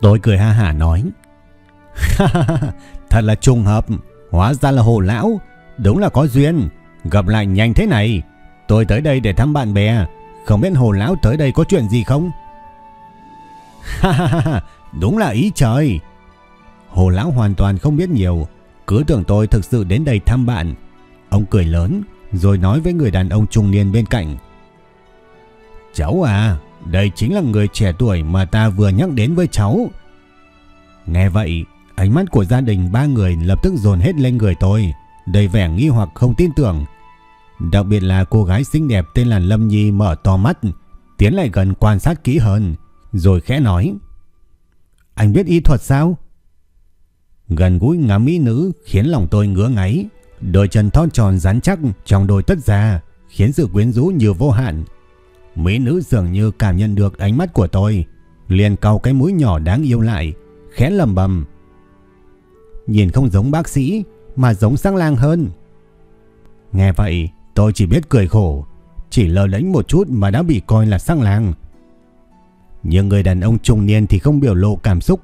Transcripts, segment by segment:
Tôi cười ha hả nói. Thật là trùng hợp, hóa ra là hồ lão, đúng là có duyên, gặp lại nhanh thế này. Tôi tới đây để thăm bạn bè, không biết hồ lão tới đây có chuyện gì không? đúng là ý trời. Hồ lão hoàn toàn không biết nhiều, cứ tưởng tôi thực sự đến đây thăm bạn. Ông cười lớn, rồi nói với người đàn ông trung niên bên cạnh. Cháu à, đây chính là người trẻ tuổi mà ta vừa nhắc đến với cháu. Nghe vậy, ánh mắt của gia đình ba người lập tức dồn hết lên người tôi, đầy vẻ nghi hoặc không tin tưởng. Đặc biệt là cô gái xinh đẹp tên là Lâm Nhi mở to mắt, tiến lại gần quan sát kỹ hơn, rồi khẽ nói. Anh biết y thuật sao? Gần gũi ngắm mỹ nữ khiến lòng tôi ngứa ngáy, đôi chân thon tròn rắn chắc trong đôi tất già khiến sự quyến rũ như vô hạn. Mỹ nữ dường như cảm nhận được ánh mắt của tôi, liền cau cái mũi nhỏ đáng yêu lại, khẽ lầm bầm. Nhìn không giống bác sĩ, mà giống sang lang hơn. Nghe vậy, tôi chỉ biết cười khổ, chỉ lờ đánh một chút mà đã bị coi là sang lang. Nhưng người đàn ông trung niên thì không biểu lộ cảm xúc,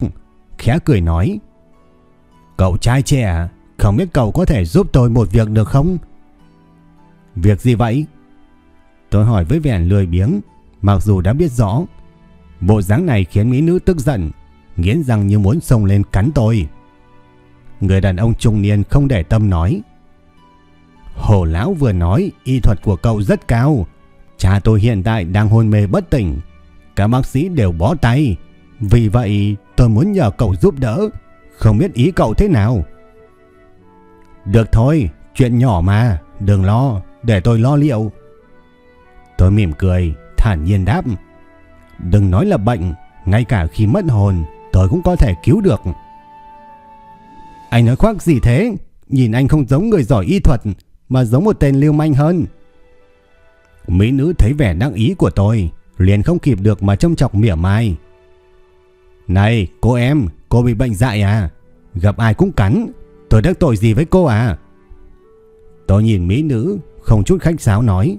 khẽ cười nói. Cậu trai trẻ, không biết cậu có thể giúp tôi một việc được không? Việc gì vậy? Tôi hỏi với vẻ lười biếng, mặc dù đã biết rõ. Bộ dáng này khiến mỹ nữ tức giận, nghiến răng như muốn xông lên cắn tôi. Người đàn ông trung niên không để tâm nói. Hồ lão vừa nói y thuật của cậu rất cao. Cha tôi hiện tại đang hôn mê bất tỉnh. Các bác sĩ đều bó tay. Vì vậy tôi muốn nhờ cậu giúp đỡ. Không biết ý cậu thế nào. Được thôi, chuyện nhỏ mà. Đừng lo, để tôi lo liệu. Tôi mỉm cười, thản nhiên đáp. Đừng nói là bệnh, ngay cả khi mất hồn, tôi cũng có thể cứu được. Anh nói khoác gì thế? Nhìn anh không giống người giỏi y thuật, mà giống một tên lưu manh hơn. Mỹ nữ thấy vẻ đắc ý của tôi, liền không kịp được mà trông chọc mỉa mai. Này, cô em, cô bị bệnh dại à? Gặp ai cũng cắn, tôi đắc tội gì với cô à? Tôi nhìn Mỹ nữ, không chút khách sáo nói.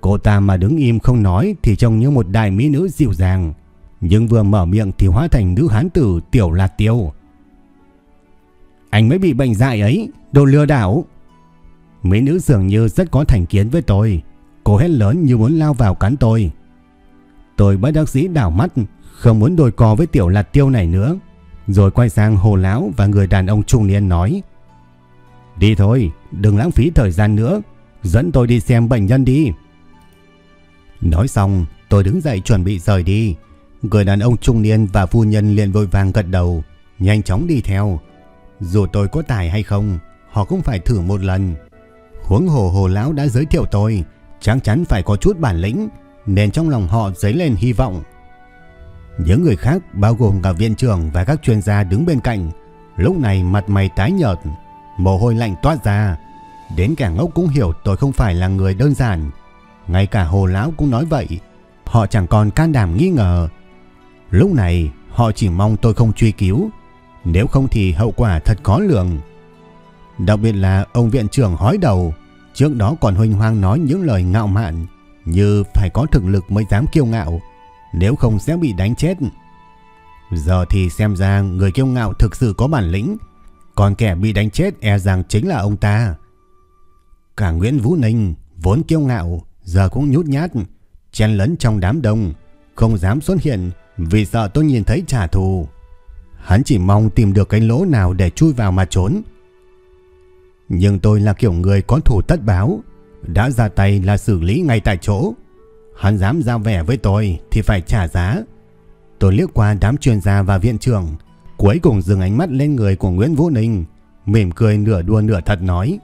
Cô ta mà đứng im không nói thì trông như một đại mỹ nữ dịu dàng. Nhưng vừa mở miệng thì hóa thành nữ hán tử tiểu lạt tiêu. Anh mới bị bệnh dại ấy, đồ lừa đảo. Mỹ nữ dường như rất có thành kiến với tôi. Cô hét lớn như muốn lao vào cắn tôi. Tôi bất đắc dĩ đảo mắt, không muốn đôi co với tiểu lạt tiêu này nữa. Rồi quay sang hồ lão và người đàn ông trung niên nói. Đi thôi, đừng lãng phí thời gian nữa. Dẫn tôi đi xem bệnh nhân đi. Nói xong, tôi đứng dậy chuẩn bị rời đi. Người đàn ông trung niên và phu nhân liền vội vàng gật đầu, nhanh chóng đi theo. Dù tôi có tài hay không, họ cũng phải thử một lần. Huống hồ hồ lão đã giới thiệu tôi, chắc chắn phải có chút bản lĩnh, nên trong lòng họ dấy lên hy vọng. Những người khác bao gồm cả viện trưởng và các chuyên gia đứng bên cạnh, lúc này mặt mày tái nhợt, mồ hôi lạnh toát ra. Đến cả ngốc cũng hiểu tôi không phải là người đơn giản. Ngay cả hồ lão cũng nói vậy. Họ chẳng còn can đảm nghi ngờ. Lúc này họ chỉ mong tôi không truy cứu. nếu không thì hậu quả thật khó lường. Đặc biệt là ông viện trưởng hói đầu, trước đó còn huynh hoang nói những lời ngạo mạn như phải có thực lực mới dám kiêu ngạo, nếu không sẽ bị đánh chết. Giờ thì xem ra người kiêu ngạo thực sự có bản lĩnh, còn kẻ bị đánh chết e rằng chính là ông ta. Cả Nguyễn Vũ Ninh vốn kiêu ngạo, giờ cũng nhút nhát, chen lấn trong đám đông, không dám xuất hiện vì sợ tôi nhìn thấy trả thù. Hắn chỉ mong tìm được cái lỗ nào để chui vào mà trốn. Nhưng tôi là kiểu người có thủ tất báo, đã ra tay là xử lý ngay tại chỗ. Hắn dám giao vẻ với tôi thì phải trả giá. Tôi liếc qua đám chuyên gia và viện trưởng, cuối cùng dừng ánh mắt lên người của Nguyễn Vũ Ninh, mỉm cười nửa đùa nửa thật nói.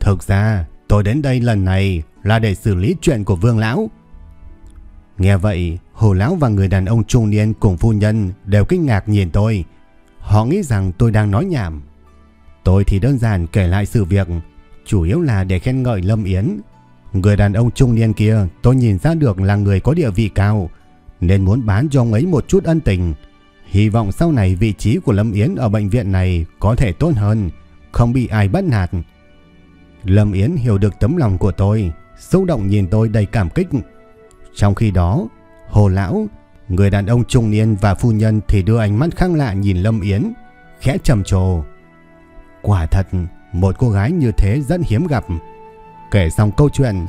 Thực ra, tôi đến đây lần này là để xử lý chuyện của Vương Lão. Nghe vậy, Hồ Lão và người đàn ông trung niên cùng phu nhân đều kinh ngạc nhìn tôi. Họ nghĩ rằng tôi đang nói nhảm. Tôi thì đơn giản kể lại sự việc, chủ yếu là để khen ngợi Lâm Yến. Người đàn ông trung niên kia tôi nhìn ra được là người có địa vị cao, nên muốn bán cho ông ấy một chút ân tình. Hy vọng sau này vị trí của Lâm Yến ở bệnh viện này có thể tốt hơn, không bị ai bắt nạt. Lâm Yến hiểu được tấm lòng của tôi, xúc động nhìn tôi đầy cảm kích. Trong khi đó, Hồ Lão, người đàn ông trung niên và phu nhân thì đưa ánh mắt khác lạ nhìn Lâm Yến, khẽ trầm trồ. Quả thật, một cô gái như thế rất hiếm gặp. Kể xong câu chuyện,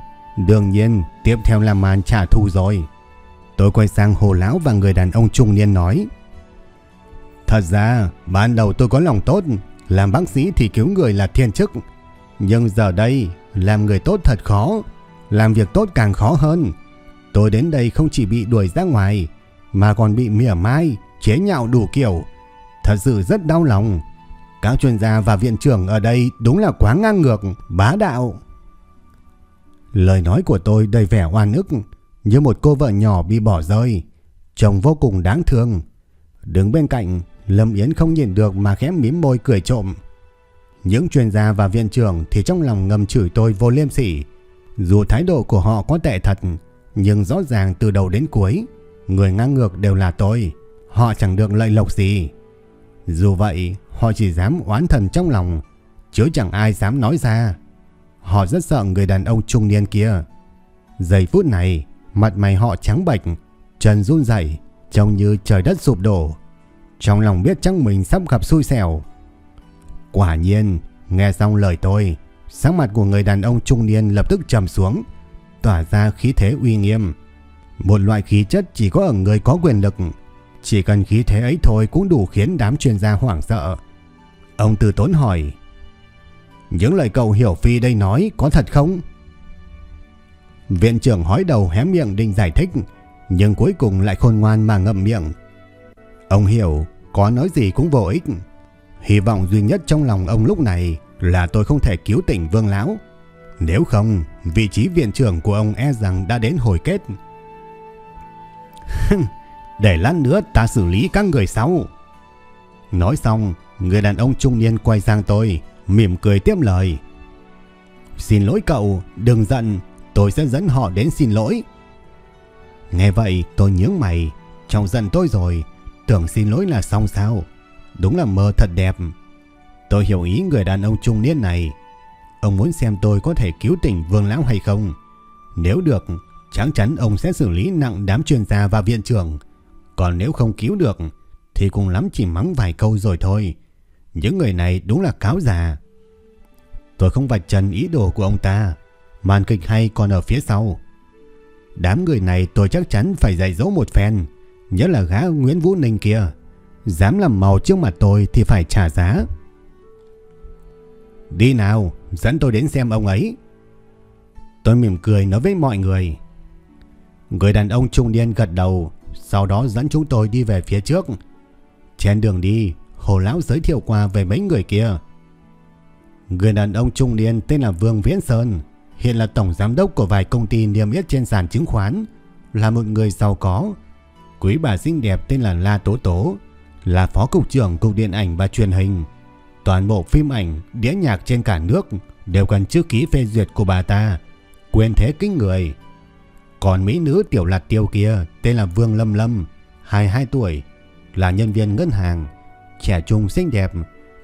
đương nhiên tiếp theo là màn trả thù rồi. Tôi quay sang Hồ Lão và người đàn ông trung niên nói. Thật ra, ban đầu tôi có lòng tốt, làm bác sĩ thì cứu người là thiên chức. Nhưng giờ đây, làm người tốt thật khó, làm việc tốt càng khó hơn. Tôi đến đây không chỉ bị đuổi ra ngoài, mà còn bị mỉa mai, chế nhạo đủ kiểu. Thật sự rất đau lòng. Các chuyên gia và viện trưởng ở đây đúng là quá ngang ngược, bá đạo. Lời nói của tôi đầy vẻ oan ức, như một cô vợ nhỏ bị bỏ rơi. Chồng vô cùng đáng thương. Đứng bên cạnh, Lâm Yến không nhìn được mà khẽ mím môi cười trộm. Những chuyên gia và viện trưởng thì trong lòng ngầm chửi tôi vô liêm sỉ. Dù thái độ của họ có tệ thật, nhưng rõ ràng từ đầu đến cuối, người ngang ngược đều là tôi. Họ chẳng được lợi lộc gì. Dù vậy, họ chỉ dám oán thần trong lòng, chứ chẳng ai dám nói ra. Họ rất sợ người đàn ông trung niên kia. Giây phút này, mặt mày họ trắng bệch, chân run rẩy, trông như trời đất sụp đổ. Trong lòng biết chắc mình sắp gặp xui xẻo. Quả nhiên, nghe xong lời tôi, sắc mặt của người đàn ông trung niên lập tức trầm xuống, tỏa ra khí thế uy nghiêm. Một loại khí chất chỉ có ở người có quyền lực, chỉ cần khí thế ấy thôi cũng đủ khiến đám chuyên gia hoảng sợ. Ông Từ Tốn hỏi, những lời cậu Hiểu Phi đây nói có thật không? Viện trưởng hói đầu hé miệng định giải thích, nhưng cuối cùng lại khôn ngoan mà ngậm miệng. Ông hiểu, có nói gì cũng vô ích. Hy vọng duy nhất trong lòng ông lúc này là tôi không thể cứu tỉnh Vương Lão. Nếu không, vị trí viện trưởng của ông e rằng đã đến hồi kết. Để lát nữa ta xử lý các người sau. Nói xong, người đàn ông trung niên quay sang tôi, mỉm cười tiếp lời. Xin lỗi cậu, đừng giận, tôi sẽ dẫn họ đến xin lỗi. Nghe vậy tôi nhớ mày, trong giận tôi rồi, tưởng xin lỗi là xong sao. Đúng là mơ thật đẹp. Tôi hiểu ý người đàn ông trung niên này. Ông muốn xem tôi có thể cứu tỉnh Vương Lão hay không. Nếu được, chắc chắn ông sẽ xử lý nặng đám chuyên gia và viện trưởng. Còn nếu không cứu được, thì cùng lắm chỉ mắng vài câu rồi thôi. Những người này đúng là cáo già. Tôi không vạch trần ý đồ của ông ta. Màn kịch hay còn ở phía sau. Đám người này tôi chắc chắn phải dạy dỗ một phen. Nhớ là gã Nguyễn Vũ Ninh kia. Dám làm màu trước mặt tôi thì phải trả giá. Đi nào, dẫn tôi đến xem ông ấy. Tôi mỉm cười nói với mọi người. Người đàn ông trung niên gật đầu, sau đó dẫn chúng tôi đi về phía trước. Trên đường đi, Hồ Lão giới thiệu qua về mấy người kia. Người đàn ông trung niên tên là Vương Viễn Sơn, hiện là tổng giám đốc của vài công ty niêm yết trên sàn chứng khoán, là một người giàu có. Quý bà xinh đẹp tên là La Tố Tố, là phó cục trưởng cục điện ảnh và truyền hình. Toàn bộ phim ảnh, đĩa nhạc trên cả nước đều cần chữ ký phê duyệt của bà ta, quyền thế kinh người. Còn mỹ nữ tiểu lạt tiêu kia tên là Vương Lâm Lâm, 22 tuổi, là nhân viên ngân hàng, trẻ trung xinh đẹp,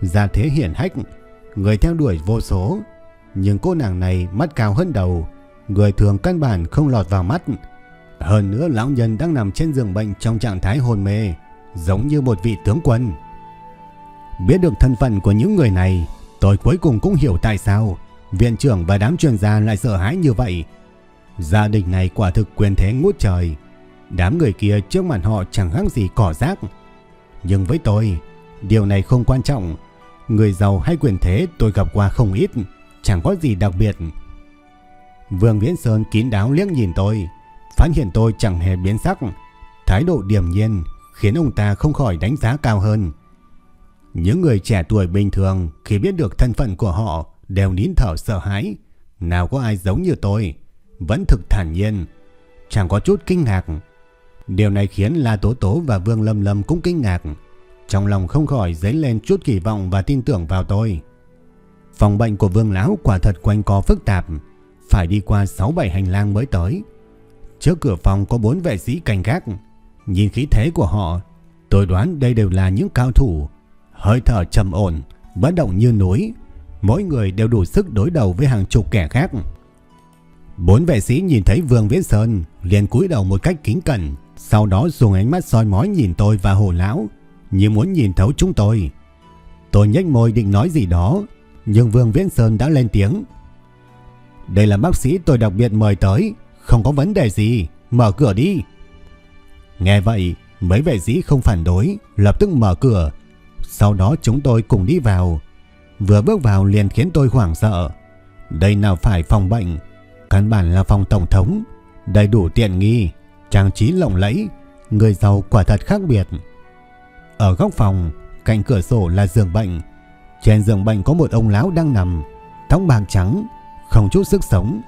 gia thế hiển hách, người theo đuổi vô số. Nhưng cô nàng này mắt cao hơn đầu, người thường căn bản không lọt vào mắt. Hơn nữa lão nhân đang nằm trên giường bệnh trong trạng thái hôn mê, giống như một vị tướng quân. Biết được thân phận của những người này, tôi cuối cùng cũng hiểu tại sao viện trưởng và đám chuyên gia lại sợ hãi như vậy. Gia đình này quả thực quyền thế ngút trời. Đám người kia trước mặt họ chẳng khác gì cỏ rác. Nhưng với tôi, điều này không quan trọng. Người giàu hay quyền thế tôi gặp qua không ít, chẳng có gì đặc biệt. Vương Viễn Sơn kín đáo liếc nhìn tôi, phát hiện tôi chẳng hề biến sắc. Thái độ điềm nhiên khiến ông ta không khỏi đánh giá cao hơn. Những người trẻ tuổi bình thường khi biết được thân phận của họ đều nín thở sợ hãi. Nào có ai giống như tôi, vẫn thực thản nhiên, chẳng có chút kinh ngạc. Điều này khiến La Tố Tố và Vương Lâm Lâm cũng kinh ngạc. Trong lòng không khỏi dấy lên chút kỳ vọng và tin tưởng vào tôi. Phòng bệnh của Vương Lão quả thật quanh co phức tạp, phải đi qua 6-7 hành lang mới tới. Trước cửa phòng có bốn vệ sĩ canh gác, nhìn khí thế của họ, tôi đoán đây đều là những cao thủ, hơi thở trầm ổn, bất động như núi, mỗi người đều đủ sức đối đầu với hàng chục kẻ khác. Bốn vệ sĩ nhìn thấy Vương Viễn Sơn liền cúi đầu một cách kính cẩn, sau đó dùng ánh mắt soi mói nhìn tôi và hồ lão, như muốn nhìn thấu chúng tôi. Tôi nhếch môi định nói gì đó, nhưng Vương Viễn Sơn đã lên tiếng. Đây là bác sĩ tôi đặc biệt mời tới, không có vấn đề gì, mở cửa đi. Nghe vậy, mấy vệ sĩ không phản đối, lập tức mở cửa. Sau đó chúng tôi cùng đi vào. Vừa bước vào liền khiến tôi hoảng sợ. Đây nào phải phòng bệnh, căn bản là phòng tổng thống, đầy đủ tiện nghi, trang trí lộng lẫy, người giàu quả thật khác biệt. Ở góc phòng, cạnh cửa sổ là giường bệnh. Trên giường bệnh có một ông lão đang nằm, tóc bạc trắng, không chút sức sống.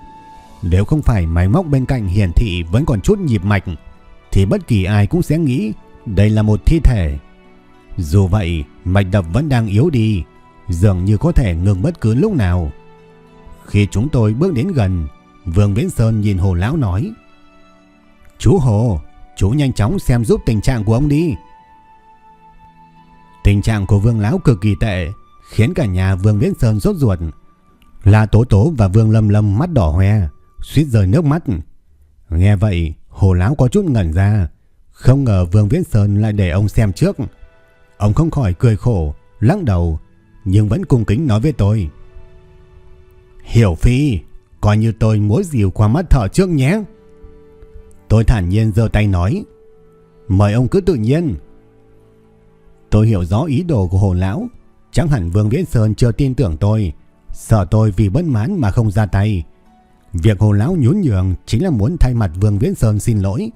Nếu không phải máy móc bên cạnh hiển thị vẫn còn chút nhịp mạch, thì bất kỳ ai cũng sẽ nghĩ đây là một thi thể. Dù vậy, mạch đập vẫn đang yếu đi, dường như có thể ngừng bất cứ lúc nào. Khi chúng tôi bước đến gần, Vương Viễn Sơn nhìn Hồ Lão nói Chú Hồ, chú nhanh chóng xem giúp tình trạng của ông đi. Tình trạng của Vương Lão cực kỳ tệ, khiến cả nhà Vương Viễn Sơn rốt ruột. La Tố Tố và Vương Lâm Lâm mắt đỏ hoe, suýt rơi nước mắt. Nghe vậy, Hồ Lão có chút ngẩn ra, không ngờ Vương Viễn Sơn lại để ông xem trước. Ông không khỏi cười khổ, lắc đầu, nhưng vẫn cung kính nói với tôi. Hiểu Phi, coi như tôi múa dìu qua mắt thở trước nhé. Tôi thản nhiên giơ tay nói, mời ông cứ tự nhiên. Tôi hiểu rõ ý đồ của Hồ Lão, chẳng hẳn Vương Viễn Sơn chưa tin tưởng tôi, sợ tôi vì bất mãn mà không ra tay. Việc Hồ Lão nhún nhường chính là muốn thay mặt Vương Viễn Sơn xin lỗi.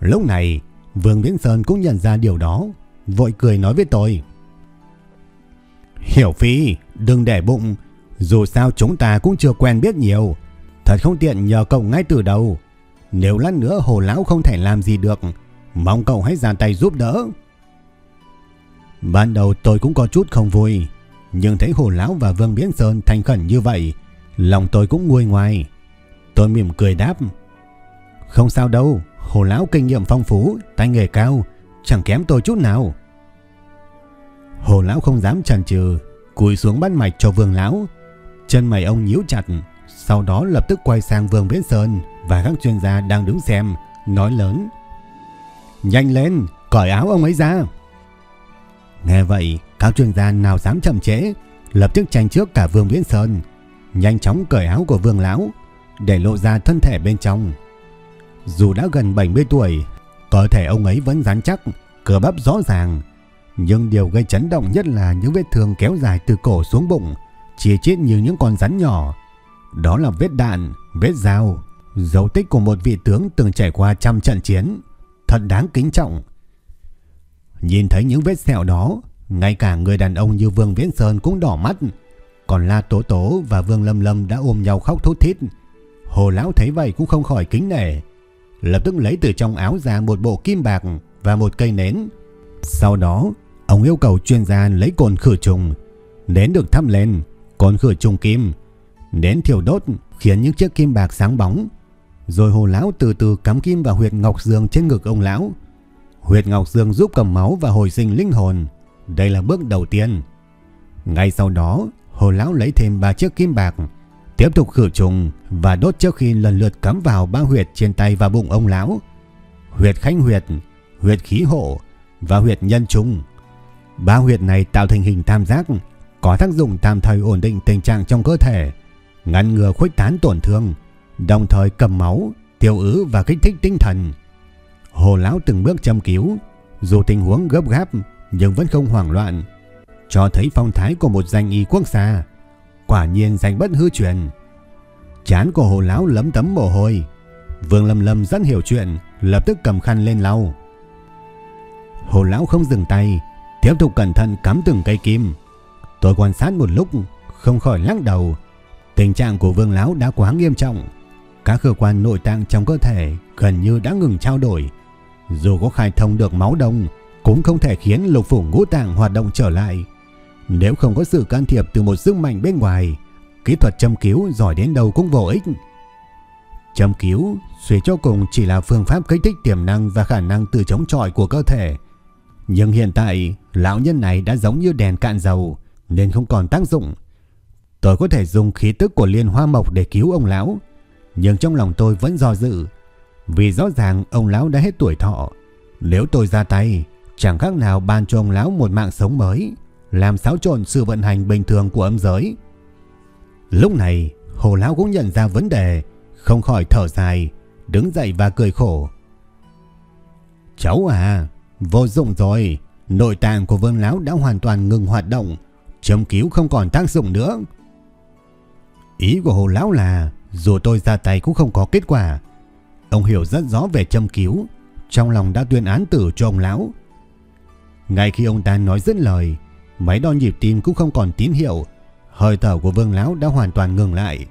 Lúc này, Vương Viễn Sơn cũng nhận ra điều đó, vội cười nói với tôi. Hiểu Phi, đừng để bụng, dù sao chúng ta cũng chưa quen biết nhiều, thật không tiện nhờ cậu ngay từ đầu. Nếu lát nữa Hồ Lão không thể làm gì được, mong cậu hãy ra tay giúp đỡ. Ban đầu tôi cũng có chút không vui, nhưng thấy Hồ Lão và Vương viễn Sơn thành khẩn như vậy, lòng tôi cũng nguôi ngoài. Tôi mỉm cười đáp. Không sao đâu, Hồ Lão kinh nghiệm phong phú, tay nghề cao, chẳng kém tôi chút nào. Hồ Lão không dám chần chừ, cúi xuống bắt mạch cho Vương Lão. Chân mày ông nhíu chặt, sau đó lập tức quay sang Vương Viễn Sơn và các chuyên gia đang đứng xem, nói lớn. Nhanh lên, cởi áo ông ấy ra. Nghe vậy, các chuyên gia nào dám chậm trễ, lập tức tranh trước cả Vương Viễn Sơn, nhanh chóng cởi áo của Vương Lão, để lộ ra thân thể bên trong. Dù đã gần 70 tuổi, cơ thể ông ấy vẫn rắn chắc, cơ bắp rõ ràng, nhưng điều gây chấn động nhất là những vết thương kéo dài từ cổ xuống bụng, chia chết như những con rắn nhỏ. Đó là vết đạn, vết dao, dấu tích của một vị tướng từng trải qua trăm trận chiến, thật đáng kính trọng. Nhìn thấy những vết sẹo đó, ngay cả người đàn ông như Vương Viễn Sơn cũng đỏ mắt, còn La Tố Tố và Vương Lâm Lâm đã ôm nhau khóc thút thít. Hồ Lão thấy vậy cũng không khỏi kính nể, lập tức lấy từ trong áo ra một bộ kim bạc và một cây nến. Sau đó, ông yêu cầu chuyên gia lấy cồn khử trùng, nến được thắp lên, cồn khử trùng kim, nến thiêu đốt khiến những chiếc kim bạc sáng bóng. Rồi Hồ Lão từ từ cắm kim vào huyệt ngọc dương trên ngực ông lão. Huyệt ngọc dương giúp cầm máu và hồi sinh linh hồn, đây là bước đầu tiên. Ngay sau đó, hồ lão lấy thêm ba chiếc kim bạc, tiếp tục khử trùng và đốt trước khi lần lượt cắm vào ba huyệt trên tay và bụng ông lão. Huyệt khánh huyệt, huyệt khí hộ và huyệt nhân trung. Ba huyệt này tạo thành hình tam giác, có tác dụng tạm thời ổn định tình trạng trong cơ thể, ngăn ngừa khuếch tán tổn thương, đồng thời cầm máu, tiêu ứ và kích thích tinh thần. Hồ lão từng bước châm cứu, dù tình huống gấp gáp nhưng vẫn không hoảng loạn, cho thấy phong thái của một danh y quốc gia. Quả nhiên danh bất hư truyền. Chán của hồ lão lấm tấm mồ hôi. Vương Lâm Lâm rất hiểu chuyện, lập tức cầm khăn lên lau. Hồ lão không dừng tay, tiếp tục cẩn thận cắm từng cây kim. Tôi quan sát một lúc, không khỏi lắc đầu. Tình trạng của Vương lão đã quá nghiêm trọng. Các cơ quan nội tạng trong cơ thể gần như đã ngừng trao đổi. Dù có khai thông được máu đông, cũng không thể khiến lục phủ ngũ tạng hoạt động trở lại. Nếu không có sự can thiệp từ một sức mạnh bên ngoài, kỹ thuật châm cứu giỏi đến đâu cũng vô ích. Châm cứu suy cho cùng chỉ là phương pháp kích thích tiềm năng và khả năng tự chống chọi của cơ thể. Nhưng hiện tại, lão nhân này đã giống như đèn cạn dầu nên không còn tác dụng. Tôi có thể dùng khí tức của liên hoa mộc để cứu ông lão, nhưng trong lòng tôi vẫn do dự. Vì rõ ràng ông lão đã hết tuổi thọ. Nếu tôi ra tay, chẳng khác nào ban cho ông lão một mạng sống mới, làm xáo trộn sự vận hành bình thường của âm giới. Lúc này, hồ lão cũng nhận ra vấn đề, không khỏi thở dài, đứng dậy và cười khổ. Cháu à, vô dụng rồi, nội tạng của vương lão đã hoàn toàn ngừng hoạt động, châm cứu không còn tác dụng nữa. Ý của hồ lão là, dù tôi ra tay cũng không có kết quả. Ông hiểu rất rõ về châm cứu, trong lòng đã tuyên án tử cho ông lão. Ngay khi ông ta nói dứt lời, máy đo nhịp tim cũng không còn tín hiệu, hơi thở của Vương lão đã hoàn toàn ngừng lại.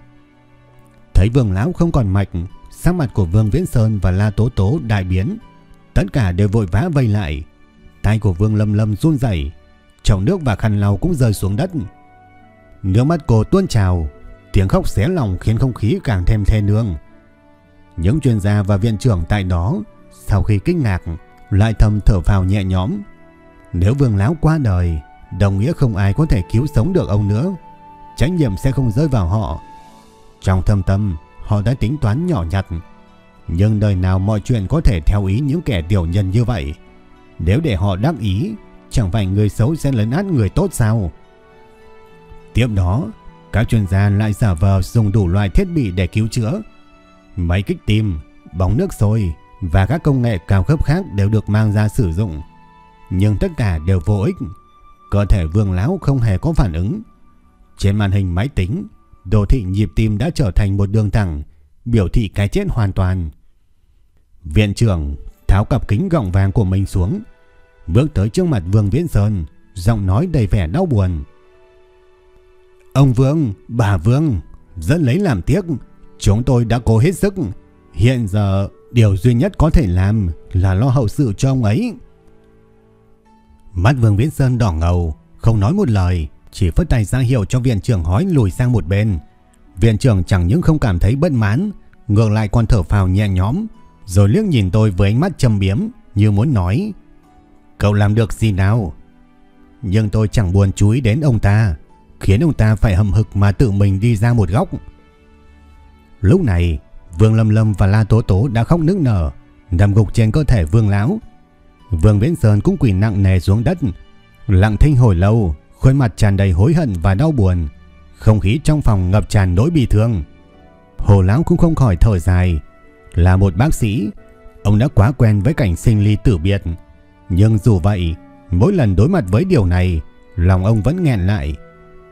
Thấy Vương lão không còn mạch, sắc mặt của Vương Viễn Sơn và La Tố Tố đại biến, tất cả đều vội vã vây lại. Tay của Vương Lâm Lâm run rẩy, chậu nước và khăn lau cũng rơi xuống đất. Nước mắt cô tuôn trào, tiếng khóc xé lòng khiến không khí càng thêm thê nương. Những chuyên gia và viện trưởng tại đó sau khi kinh ngạc lại thầm thở phào nhẹ nhõm. Nếu Vương lão qua đời, đồng nghĩa không ai có thể cứu sống được ông nữa. Trách nhiệm sẽ không rơi vào họ. Trong thâm tâm, họ đã tính toán nhỏ nhặt. Nhưng đời nào mọi chuyện có thể theo ý những kẻ tiểu nhân như vậy. Nếu để họ đắc ý, chẳng phải người xấu sẽ lấn át người tốt sao? Tiếp đó, các chuyên gia lại giả vờ dùng đủ loại thiết bị để cứu chữa. Máy kích tim, bóng nước sôi và các công nghệ cao cấp khác đều được mang ra sử dụng. Nhưng tất cả đều vô ích. Cơ thể vương lão không hề có phản ứng. Trên màn hình máy tính, đồ thị nhịp tim đã trở thành một đường thẳng, biểu thị cái chết hoàn toàn. Viện trưởng tháo cặp kính gọng vàng của mình xuống, bước tới trước mặt Vương Viễn Sơn, giọng nói đầy vẻ đau buồn. Ông Vương, bà Vương, rất lấy làm tiếc, chúng tôi đã cố hết sức. Hiện giờ, điều duy nhất có thể làm là lo hậu sự cho ông ấy. Mắt Vương Viễn Sơn đỏ ngầu, không nói một lời, chỉ phất tay ra hiệu cho viện trưởng hói lùi sang một bên. Viện trưởng chẳng những không cảm thấy bất mãn, ngược lại còn thở phào nhẹ nhõm, rồi liếc nhìn tôi với ánh mắt châm biếm như muốn nói: "Cậu làm được gì nào?" Nhưng tôi chẳng buồn chú ý đến ông ta, khiến ông ta phải hậm hực mà tự mình đi ra một góc. Lúc này, Vương Lâm Lâm và La Tố Tố đã khóc nức nở, nằm gục trên cơ thể Vương lão. Vương Viễn Sơn cũng quỳ nặng nề xuống đất, lặng thinh hồi lâu, khuôn mặt tràn đầy hối hận và đau buồn, không khí trong phòng ngập tràn nỗi bi thương. Hồ lão cũng không khỏi thở dài, là một bác sĩ, ông đã quá quen với cảnh sinh ly tử biệt, nhưng dù vậy, mỗi lần đối mặt với điều này, lòng ông vẫn nghẹn lại.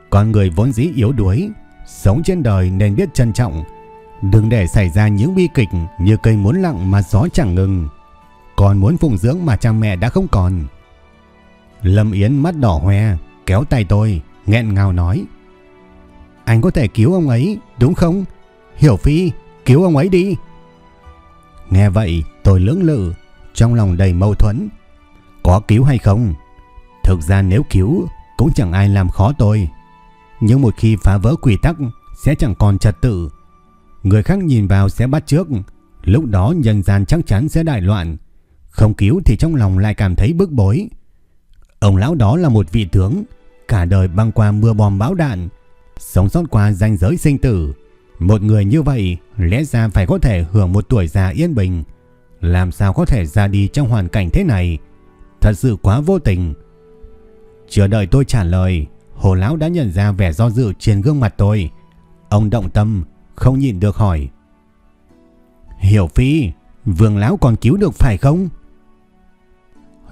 Con người vốn dĩ yếu đuối, sống trên đời nên biết trân trọng, đừng để xảy ra những bi kịch như cây muốn lặng mà gió chẳng ngừng. Còn muốn phụng dưỡng mà cha mẹ đã không còn. Lâm Yến mắt đỏ hoe, kéo tay tôi, nghẹn ngào nói. Anh có thể cứu ông ấy, đúng không? Hiểu Phi, cứu ông ấy đi. Nghe vậy, tôi lưỡng lự, trong lòng đầy mâu thuẫn. Có cứu hay không? Thực ra nếu cứu, cũng chẳng ai làm khó tôi. Nhưng một khi phá vỡ quy tắc, sẽ chẳng còn trật tự. Người khác nhìn vào sẽ bắt trước, lúc đó nhân gian chắc chắn sẽ đại loạn. Không cứu thì trong lòng lại cảm thấy bức bối. Ông lão đó là một vị tướng, cả đời băng qua mưa bom bão đạn, sống sót qua ranh giới sinh tử. Một người như vậy lẽ ra phải có thể hưởng một tuổi già yên bình. Làm sao có thể ra đi trong hoàn cảnh thế này? Thật sự quá vô tình. Chưa đợi tôi trả lời, hồ lão đã nhận ra vẻ do dự trên gương mặt tôi. Ông động tâm, không nhìn được hỏi. Hiểu phi, vương lão còn cứu được phải không?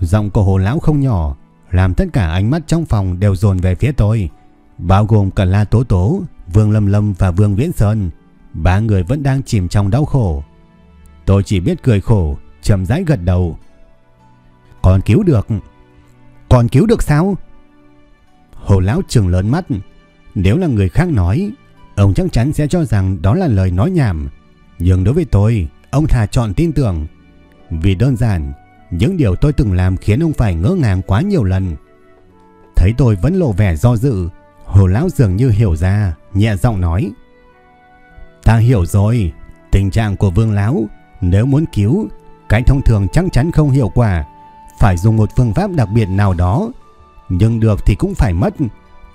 Giọng của hồ lão không nhỏ, làm tất cả ánh mắt trong phòng đều dồn về phía tôi, bao gồm cả La Tố Tố, Vương Lâm Lâm và Vương Viễn Sơn. Ba người vẫn đang chìm trong đau khổ. Tôi chỉ biết cười khổ, chậm rãi gật đầu. Còn cứu được. Còn cứu được sao? Hồ lão trừng lớn mắt. Nếu là người khác nói, ông chắc chắn sẽ cho rằng đó là lời nói nhảm. Nhưng đối với tôi, ông thà chọn tin tưởng. Vì đơn giản, những điều tôi từng làm khiến ông phải ngỡ ngàng quá nhiều lần. Thấy tôi vẫn lộ vẻ do dự, hồ lão dường như hiểu ra, nhẹ giọng nói. Ta hiểu rồi, tình trạng của vương lão, nếu muốn cứu, cái thông thường chắc chắn không hiệu quả, phải dùng một phương pháp đặc biệt nào đó. Nhưng được thì cũng phải mất,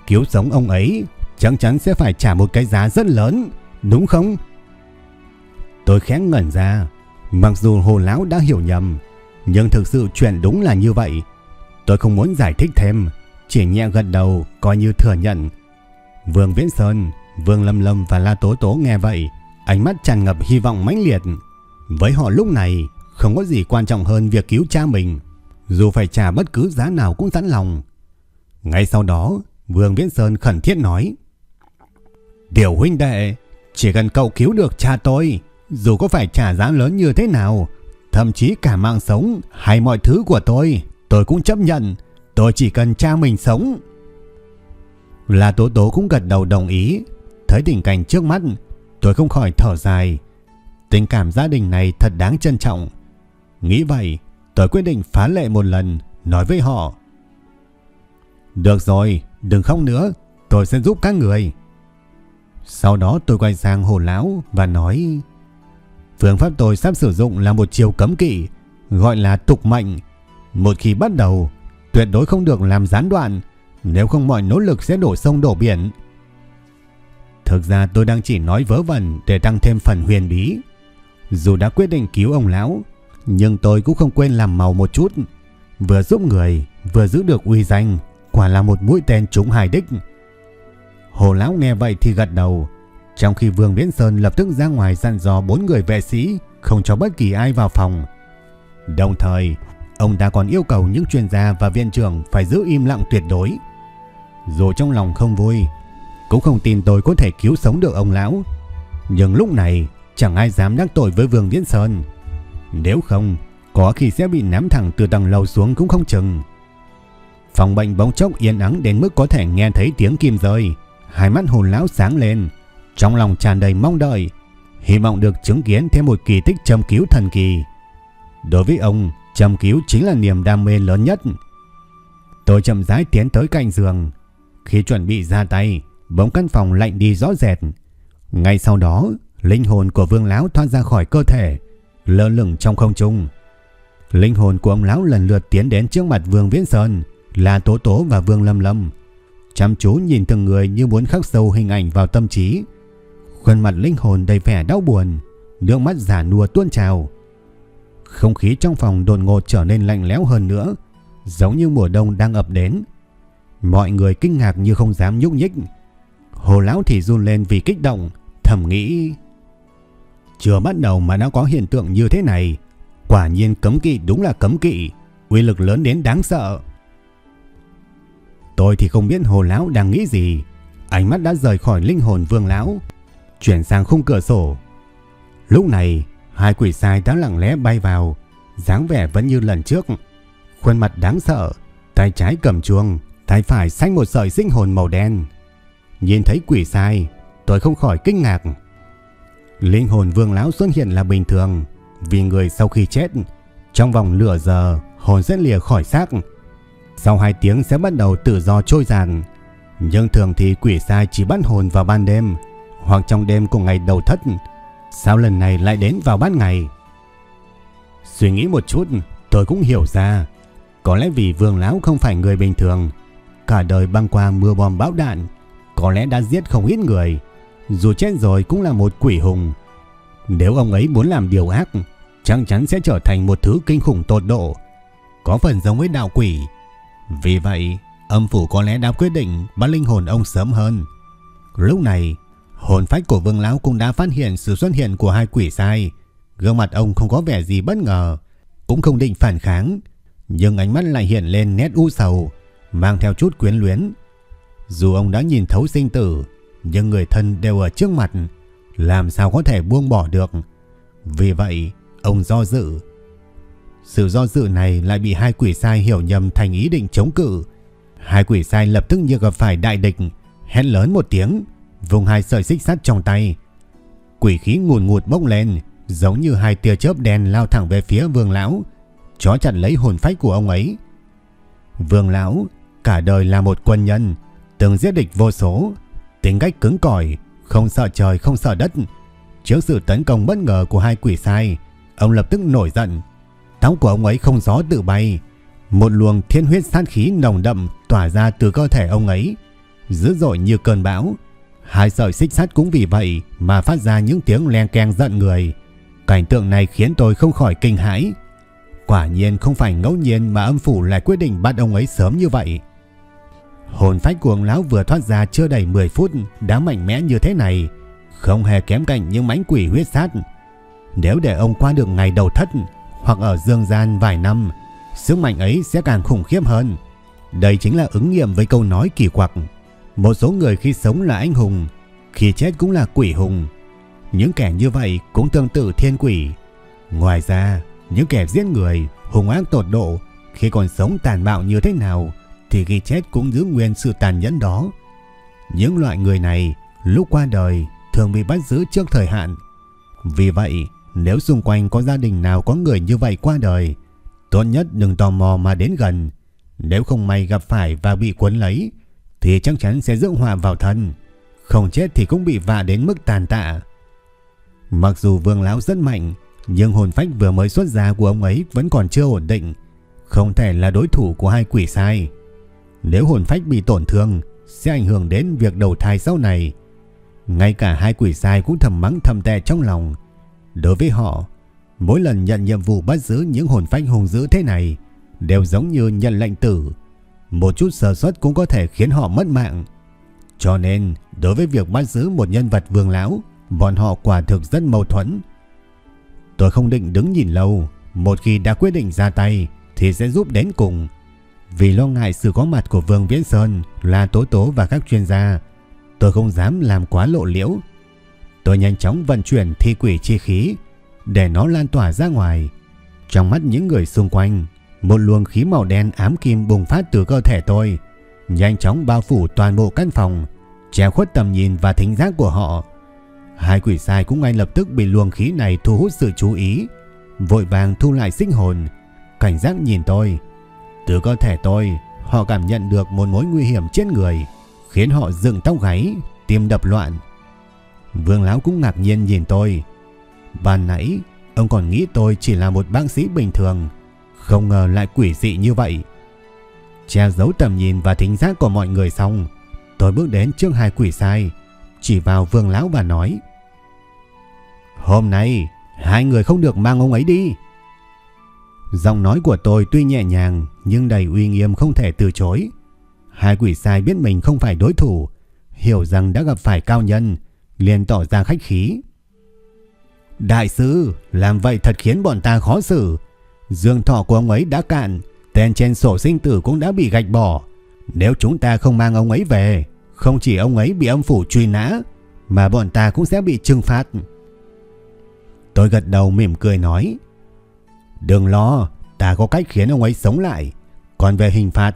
cứu sống ông ấy chắc chắn sẽ phải trả một cái giá rất lớn, đúng không? Tôi khẽ ngẩn ra, mặc dù hồ lão đã hiểu nhầm, nhưng thực sự chuyện đúng là như vậy. Tôi không muốn giải thích thêm, chỉ nhẹ gật đầu coi như thừa nhận. Vương Viễn Sơn, Vương Lâm Lâm và La Tố Tố nghe vậy, ánh mắt tràn ngập hy vọng mãnh liệt. Với họ lúc này, không có gì quan trọng hơn việc cứu cha mình, dù phải trả bất cứ giá nào cũng sẵn lòng. Ngay sau đó, Vương Viễn Sơn khẩn thiết nói: điều huynh đệ, chỉ cần cậu cứu được cha tôi, dù có phải trả giá lớn như thế nào, thậm chí cả mạng sống hay mọi thứ của tôi, tôi cũng chấp nhận. Tôi chỉ cần cha mình sống. La Tố Tố cũng gật đầu đồng ý. Thấy tình cảnh trước mắt, tôi không khỏi thở dài. Tình cảm gia đình này thật đáng trân trọng. Nghĩ vậy, tôi quyết định phá lệ một lần, nói với họ. Được rồi, đừng khóc nữa, tôi sẽ giúp các người. Sau đó tôi quay sang hồ lão và nói... Phương pháp tôi sắp sử dụng là một chiều cấm kỵ, gọi là tục mệnh. Một khi bắt đầu, tuyệt đối không được làm gián đoạn, nếu không mọi nỗ lực sẽ đổ sông đổ biển. Thực ra tôi đang chỉ nói vớ vẩn để tăng thêm phần huyền bí. Dù đã quyết định cứu ông lão, nhưng tôi cũng không quên làm màu một chút. Vừa giúp người, vừa giữ được uy danh, quả là một mũi tên trúng hai đích. Hồ lão nghe vậy thì gật đầu, trong khi Vương Viễn Sơn lập tức ra ngoài dặn dò bốn người vệ sĩ không cho bất kỳ ai vào phòng. Đồng thời, ông ta còn yêu cầu những chuyên gia và viện trưởng phải giữ im lặng tuyệt đối. Dù trong lòng không vui, cũng không tin tôi có thể cứu sống được ông lão. Nhưng lúc này, chẳng ai dám nhắc tội với Vương Viễn Sơn. Nếu không, có khi sẽ bị ném thẳng từ tầng lầu xuống cũng không chừng. Phòng bệnh bóng chốc yên ắng đến mức có thể nghe thấy tiếng kim rơi. Hai mắt hồn lão sáng lên, trong lòng tràn đầy mong đợi, hy vọng được chứng kiến thêm một kỳ tích châm cứu thần kỳ. Đối với ông, châm cứu chính là niềm đam mê lớn nhất. Tôi chậm rãi tiến tới cạnh giường. Khi chuẩn bị ra tay, bóng căn phòng lạnh đi rõ rệt. Ngay sau đó, linh hồn của Vương lão thoát ra khỏi cơ thể, lơ lửng trong không trung. Linh hồn của ông lão lần lượt tiến đến trước mặt Vương Viễn Sơn, là Tố Tố và Vương Lâm Lâm. Chăm chú nhìn từng người như muốn khắc sâu hình ảnh vào tâm trí, Khuôn mặt linh hồn đầy vẻ đau buồn, nước mắt giả nua tuôn trào. Không khí trong phòng đột ngột trở nên lạnh lẽo hơn nữa, giống như mùa đông đang ập đến. Mọi người kinh ngạc như không dám nhúc nhích. Hồ lão thì run lên vì kích động, thầm nghĩ chưa bắt đầu mà đã có hiện tượng như thế này, quả nhiên cấm kỵ đúng là cấm kỵ, uy lực lớn đến đáng sợ. Tôi thì không biết hồ lão đang nghĩ gì, ánh mắt đã rời khỏi linh hồn vương lão, chuyển sang khung cửa sổ. Lúc này, hai quỷ sai đã lặng lẽ bay vào, dáng vẻ vẫn như lần trước. Khuôn mặt đáng sợ, tay trái cầm chuông, tay phải xanh một sợi sinh hồn màu đen. Nhìn thấy quỷ sai, tôi không khỏi kinh ngạc. Linh hồn vương lão xuất hiện là bình thường, vì người sau khi chết, trong vòng nửa giờ hồn sẽ lìa khỏi xác. Sau 2 tiếng sẽ bắt đầu tự do trôi dàn. Nhưng thường thì quỷ sai chỉ bắt hồn vào ban đêm, hoặc trong đêm của ngày đầu thất. Sao lần này lại đến vào ban ngày? Suy nghĩ một chút, tôi cũng hiểu ra. Có lẽ vì Vương Lão không phải người bình thường, cả đời băng qua mưa bom bão đạn, có lẽ đã giết không ít người, dù chết rồi cũng là một quỷ hùng. Nếu ông ấy muốn làm điều ác, chắc chắn sẽ trở thành một thứ kinh khủng tột độ, có phần giống với đạo quỷ. Vì vậy, âm phủ có lẽ đã quyết định bắt linh hồn ông sớm hơn. Lúc này, hồn phách của Vương Lão cũng đã phát hiện sự xuất hiện của hai quỷ sai. Gương mặt ông không có vẻ gì bất ngờ, cũng không định phản kháng, nhưng ánh mắt lại hiện lên nét u sầu, mang theo chút quyến luyến. Dù ông đã nhìn thấu sinh tử, nhưng người thân đều ở trước mặt, làm sao có thể buông bỏ được. Vì vậy, ông do dự. Sự do dự này lại bị hai quỷ sai hiểu nhầm thành ý định chống cự. Hai quỷ sai lập tức như gặp phải đại địch, hét lớn một tiếng, vùng hai sợi xích sắt trong tay. Quỷ khí ngùn ngụt bốc lên, giống như hai tia chớp đen lao thẳng về phía vương lão, chó chặt lấy hồn phách của ông ấy. Vương lão cả đời là một quân nhân, từng giết địch vô số, tính cách cứng cỏi, không sợ trời không sợ đất. Trước sự tấn công bất ngờ của hai quỷ sai, ông lập tức nổi giận. Tóc của ông ấy không gió tự bay, một luồng thiên huyết sát khí nồng đậm tỏa ra từ cơ thể ông ấy, dữ dội như cơn bão. Hai sợi xích sắt cũng vì vậy mà phát ra những tiếng len keng giận người. Cảnh tượng này khiến tôi không khỏi kinh hãi. Quả nhiên không phải ngẫu nhiên mà âm phủ lại quyết định bắt ông ấy sớm như vậy. Hồn phách cuồng lão vừa thoát ra chưa đầy 10 phút đã mạnh mẽ như thế này, không hề kém cạnh những mãnh quỷ huyết sát. Nếu để ông qua được ngày đầu thất hoặc ở dương gian vài năm, sức mạnh ấy sẽ càng khủng khiếp hơn. Đây chính là ứng nghiệm với câu nói kỳ quặc. Một số người khi sống là anh hùng, khi chết cũng là quỷ hùng. Những kẻ như vậy cũng tương tự thiên quỷ. Ngoài ra, những kẻ giết người, hùng ác tột độ, khi còn sống tàn bạo như thế nào, thì khi chết cũng giữ nguyên sự tàn nhẫn đó. Những loại người này lúc qua đời thường bị bắt giữ trước thời hạn. Vì vậy, nếu xung quanh có gia đình nào có người như vậy qua đời, tốt nhất đừng tò mò mà đến gần. Nếu không may gặp phải và bị cuốn lấy, thì chắc chắn sẽ dưỡng hòa vào thân. Không chết thì cũng bị vạ đến mức tàn tạ. Mặc dù vương lão rất mạnh, nhưng hồn phách vừa mới xuất ra của ông ấy vẫn còn chưa ổn định. Không thể là đối thủ của hai quỷ sai. Nếu hồn phách bị tổn thương, sẽ ảnh hưởng đến việc đầu thai sau này. Ngay cả hai quỷ sai cũng thầm mắng thầm tệ trong lòng. Đối với họ, mỗi lần nhận nhiệm vụ bắt giữ những hồn phách hùng dữ thế này đều giống như nhận lệnh tử. Một chút sơ suất cũng có thể khiến họ mất mạng. Cho nên, đối với việc bắt giữ một nhân vật vương lão, bọn họ quả thực rất mâu thuẫn. Tôi không định đứng nhìn lâu, một khi đã quyết định ra tay thì sẽ giúp đến cùng. Vì lo ngại sự có mặt của Vương Viễn Sơn, là Tố Tố và các chuyên gia, tôi không dám làm quá lộ liễu. Tôi nhanh chóng vận chuyển thi quỷ chi khí để nó lan tỏa ra ngoài. Trong mắt những người xung quanh, một luồng khí màu đen ám kim bùng phát từ cơ thể tôi, nhanh chóng bao phủ toàn bộ căn phòng, che khuất tầm nhìn và thính giác của họ. Hai quỷ sai cũng ngay lập tức bị luồng khí này thu hút sự chú ý, vội vàng thu lại sinh hồn, cảnh giác nhìn tôi. Từ cơ thể tôi, họ cảm nhận được một mối nguy hiểm trên người, khiến họ dựng tóc gáy, tim đập loạn. Vương Lão cũng ngạc nhiên nhìn tôi. Ban nãy, ông còn nghĩ tôi chỉ là một bác sĩ bình thường, không ngờ lại quỷ dị như vậy. Che giấu tầm nhìn và thính giác của mọi người xong, tôi bước đến trước hai quỷ sai, chỉ vào Vương Lão và nói. Hôm nay, hai người không được mang ông ấy đi. Giọng nói của tôi tuy nhẹ nhàng nhưng đầy uy nghiêm không thể từ chối. Hai quỷ sai biết mình không phải đối thủ, hiểu rằng đã gặp phải cao nhân, liền tỏ ra khách khí. Đại sư, làm vậy thật khiến bọn ta khó xử. Dương thọ của ông ấy đã cạn, tên trên sổ sinh tử cũng đã bị gạch bỏ. Nếu chúng ta không mang ông ấy về, không chỉ ông ấy bị âm phủ truy nã, mà bọn ta cũng sẽ bị trừng phạt. Tôi gật đầu mỉm cười nói. Đừng lo, ta có cách khiến ông ấy sống lại. Còn về hình phạt,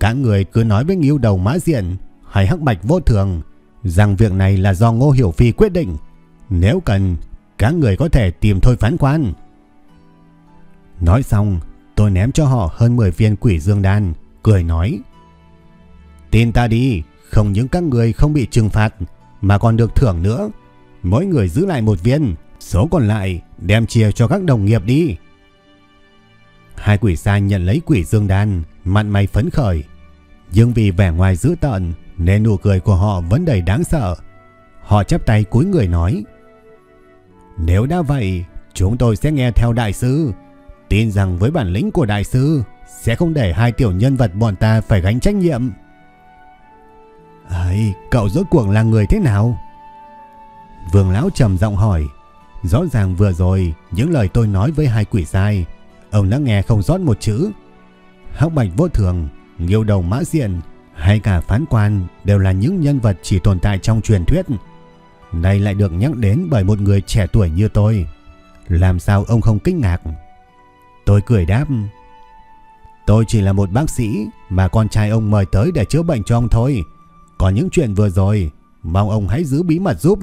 các người cứ nói với nghiêu đầu mã diện hay hắc bạch vô thường rằng việc này là do Ngô Hiểu Phi quyết định. Nếu cần, các người có thể tìm thôi phán quan. Nói xong, tôi ném cho họ hơn 10 viên quỷ dương đan, cười nói. Tin ta đi, không những các người không bị trừng phạt, mà còn được thưởng nữa. Mỗi người giữ lại một viên, số còn lại đem chia cho các đồng nghiệp đi. Hai quỷ sai nhận lấy quỷ dương đan, mặt mày phấn khởi. Nhưng vì vẻ ngoài dữ tợn nên nụ cười của họ vẫn đầy đáng sợ. Họ chắp tay cúi người nói. Nếu đã vậy, chúng tôi sẽ nghe theo đại sư. Tin rằng với bản lĩnh của đại sư, sẽ không để hai tiểu nhân vật bọn ta phải gánh trách nhiệm. Ấy, cậu rốt cuộc là người thế nào? Vương Lão trầm giọng hỏi. Rõ ràng vừa rồi, những lời tôi nói với hai quỷ sai, ông đã nghe không rót một chữ. Hắc Bạch Vô Thường, Nghiêu Đầu Mã Diện, hay cả phán quan đều là những nhân vật chỉ tồn tại trong truyền thuyết. Đây lại được nhắc đến bởi một người trẻ tuổi như tôi. Làm sao ông không kinh ngạc? Tôi cười đáp. Tôi chỉ là một bác sĩ mà con trai ông mời tới để chữa bệnh cho ông thôi. Còn những chuyện vừa rồi, mong ông hãy giữ bí mật giúp.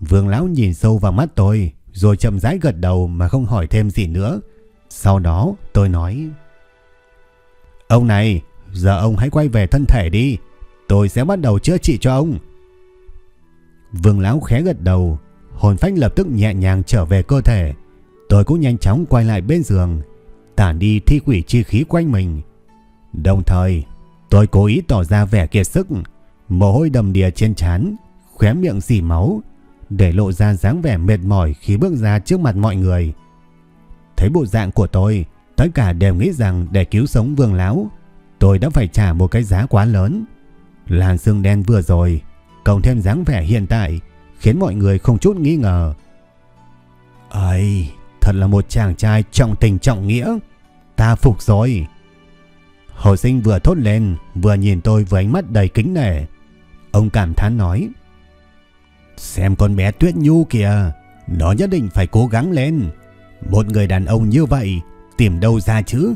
Vương Lão nhìn sâu vào mắt tôi, rồi chậm rãi gật đầu mà không hỏi thêm gì nữa. Sau đó tôi nói Ông này, giờ ông hãy quay về thân thể đi. Tôi sẽ bắt đầu chữa trị cho ông. Vương Lão khẽ gật đầu, hồn phách lập tức nhẹ nhàng trở về cơ thể. Tôi cũng nhanh chóng quay lại bên giường, tản đi thi quỷ chi khí quanh mình. Đồng thời, tôi cố ý tỏ ra vẻ kiệt sức, mồ hôi đầm đìa trên trán, khóe miệng dì máu, để lộ ra dáng vẻ mệt mỏi khi bước ra trước mặt mọi người. Thấy bộ dạng của tôi, tất cả đều nghĩ rằng để cứu sống Vương lão, tôi đã phải trả một cái giá quá lớn. Làn xương đen vừa rồi, cộng thêm dáng vẻ hiện tại, khiến mọi người không chút nghi ngờ. Ây, thật là một chàng trai trọng tình trọng nghĩa. Ta phục rồi. Hồ sinh vừa thốt lên, vừa nhìn tôi với ánh mắt đầy kính nể. Ông cảm thán nói. Xem con bé Tuyết Nhu kìa, nó nhất định phải cố gắng lên. Một người đàn ông như vậy, tìm đâu ra chứ?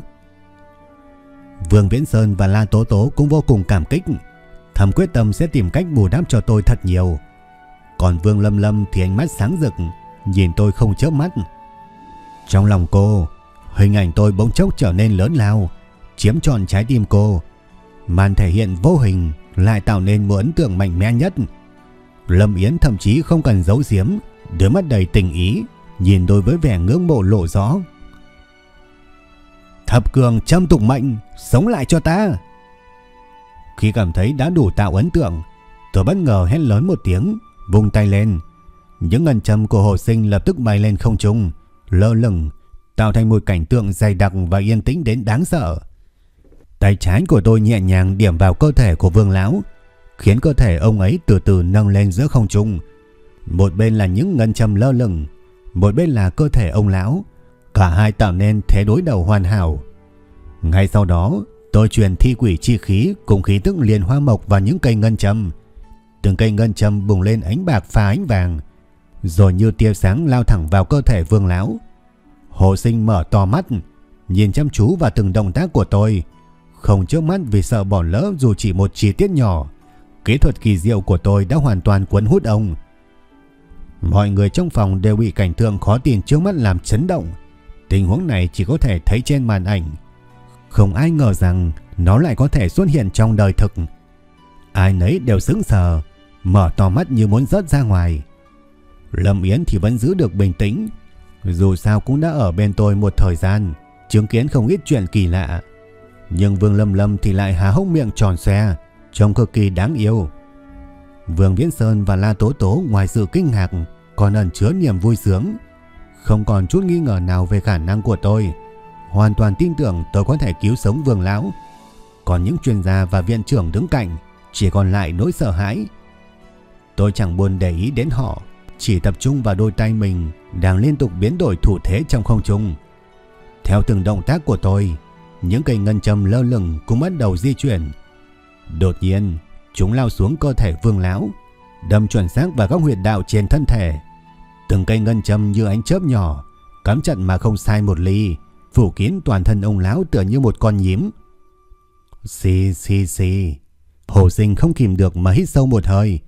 Vương Viễn Sơn và La Tố Tố cũng vô cùng cảm kích. Thầm quyết tâm sẽ tìm cách bù đắp cho tôi thật nhiều. Còn Vương Lâm Lâm thì ánh mắt sáng rực, nhìn tôi không chớp mắt. Trong lòng cô, hình ảnh tôi bỗng chốc trở nên lớn lao, chiếm trọn trái tim cô. Màn thể hiện vô hình lại tạo nên một ấn tượng mạnh mẽ nhất. Lâm Yến thậm chí không cần giấu giếm, đôi mắt đầy tình ý, nhìn tôi với vẻ ngưỡng mộ lộ rõ. Thập cường châm tục mệnh, sống lại cho ta. Khi cảm thấy đã đủ tạo ấn tượng, tôi bất ngờ hét lớn một tiếng, vùng tay lên. Những ngân châm của hồ sinh lập tức bay lên không trung, lơ lửng, tạo thành một cảnh tượng dày đặc và yên tĩnh đến đáng sợ. Tay trái của tôi nhẹ nhàng điểm vào cơ thể của vương lão, khiến cơ thể ông ấy từ từ nâng lên giữa không trung. Một bên là những ngân châm lơ lửng, một bên là cơ thể ông lão. Cả hai tạo nên thế đối đầu hoàn hảo. Ngay sau đó, tôi truyền thi quỷ chi khí cùng khí tức liền hoa mộc vào những cây ngân châm. Từng cây ngân châm bùng lên ánh bạc pha ánh vàng, rồi như tia sáng lao thẳng vào cơ thể vương lão. Hồ sinh mở to mắt, nhìn chăm chú vào từng động tác của tôi, không trước mắt vì sợ bỏ lỡ dù chỉ một chi tiết nhỏ. Kỹ thuật kỳ diệu của tôi đã hoàn toàn cuốn hút ông. Mọi người trong phòng đều bị cảnh tượng khó tin trước mắt làm chấn động. Tình huống này chỉ có thể thấy trên màn ảnh. Không ai ngờ rằng nó lại có thể xuất hiện trong đời thực. Ai nấy đều sững sờ, mở to mắt như muốn rớt ra ngoài. Lâm Yến thì vẫn giữ được bình tĩnh, dù sao cũng đã ở bên tôi một thời gian, chứng kiến không ít chuyện kỳ lạ. Nhưng Vương Lâm Lâm thì lại há hốc miệng tròn xe, trông cực kỳ đáng yêu. Vương Viễn Sơn và La Tố Tố ngoài sự kinh ngạc còn ẩn chứa niềm vui sướng. Không còn chút nghi ngờ nào về khả năng của tôi. Hoàn toàn tin tưởng tôi có thể cứu sống Vương Lão. Còn những chuyên gia và viện trưởng đứng cạnh chỉ còn lại nỗi sợ hãi. Tôi chẳng buồn để ý đến họ, chỉ tập trung vào đôi tay mình đang liên tục biến đổi thủ thế trong không trung. Theo từng động tác của tôi, những cây ngân châm lơ lửng cũng bắt đầu di chuyển. Đột nhiên, chúng lao xuống cơ thể Vương lão, đâm chuẩn xác vào các huyệt đạo trên thân thể. Từng cây ngân châm như ánh chớp nhỏ, cắm chặt mà không sai một ly, phủ kín toàn thân ông lão tựa như một con nhím. Xì xì xì. Hồ Sinh không kìm được mà hít sâu một hơi,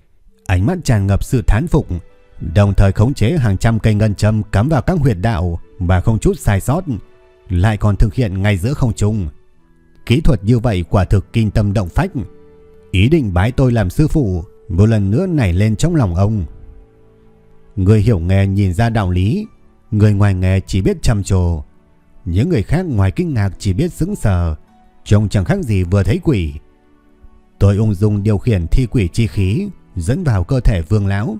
ánh mắt tràn ngập sự thán phục, đồng thời khống chế hàng trăm cây ngân châm cắm vào các huyệt đạo mà không chút sai sót, lại còn thực hiện ngay giữa không trung. Kỹ thuật như vậy quả thực kinh tâm động phách. Ý định bái tôi làm sư phụ một lần nữa nảy lên trong lòng ông. Người hiểu nghề nhìn ra đạo lý, người ngoài nghề chỉ biết chăm trồ. Những người khác ngoài kinh ngạc chỉ biết sững sờ, trông chẳng khác gì vừa thấy quỷ. Tôi ung dung điều khiển thi quỷ chi khí dẫn vào cơ thể vương lão,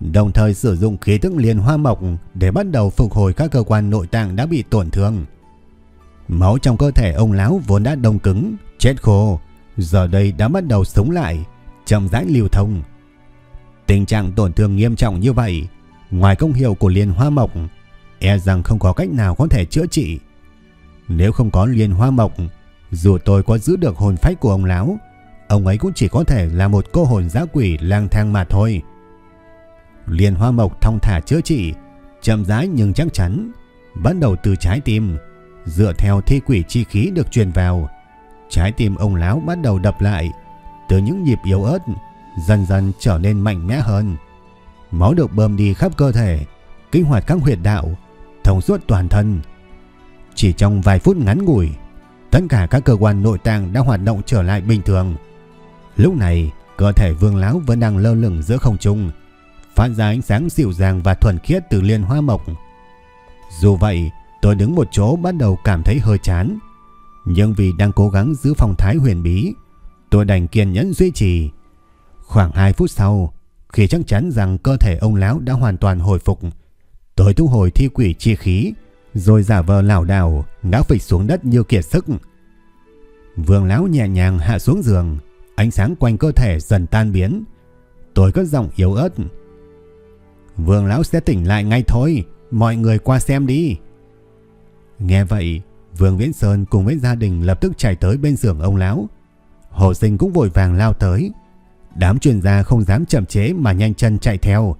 đồng thời sử dụng khí tức liền hoa mộc để bắt đầu phục hồi các cơ quan nội tạng đã bị tổn thương. Máu trong cơ thể ông lão vốn đã đông cứng, chết khô, giờ đây đã bắt đầu sống lại, chậm rãi lưu thông. Tình trạng tổn thương nghiêm trọng như vậy, ngoài công hiệu của liên hoa mộc, e rằng không có cách nào có thể chữa trị. Nếu không có liên hoa mộc, dù tôi có giữ được hồn phách của ông lão, ông ấy cũng chỉ có thể là một cô hồn giã quỷ lang thang mà thôi. Liên hoa mộc thong thả chữa trị, chậm rãi nhưng chắc chắn, bắt đầu từ trái tim, dựa theo thi quỷ chi khí được truyền vào. Trái tim ông lão bắt đầu đập lại, từ những nhịp yếu ớt, dần dần trở nên mạnh mẽ hơn. Máu được bơm đi khắp cơ thể, kích hoạt các huyệt đạo, thông suốt toàn thân. Chỉ trong vài phút ngắn ngủi, tất cả các cơ quan nội tạng đã hoạt động trở lại bình thường. Lúc này, cơ thể vương lão vẫn đang lơ lửng giữa không trung, phát ra ánh sáng dịu dàng và thuần khiết từ liên hoa mộc. Dù vậy, tôi đứng một chỗ bắt đầu cảm thấy hơi chán. Nhưng vì đang cố gắng giữ phong thái huyền bí, tôi đành kiên nhẫn duy trì. Khoảng 2 phút sau, khi chắc chắn rằng cơ thể ông lão đã hoàn toàn hồi phục, tôi thu hồi thi quỷ chi khí, rồi giả vờ lảo đảo, ngã phịch xuống đất như kiệt sức. Vương lão nhẹ nhàng hạ xuống giường, ánh sáng quanh cơ thể dần tan biến. Tôi có giọng yếu ớt. Vương lão sẽ tỉnh lại ngay thôi, mọi người qua xem đi. Nghe vậy, Vương Viễn Sơn cùng với gia đình lập tức chạy tới bên giường ông lão. Hồ Sinh cũng vội vàng lao tới. Đám chuyên gia không dám chậm chế mà nhanh chân chạy theo.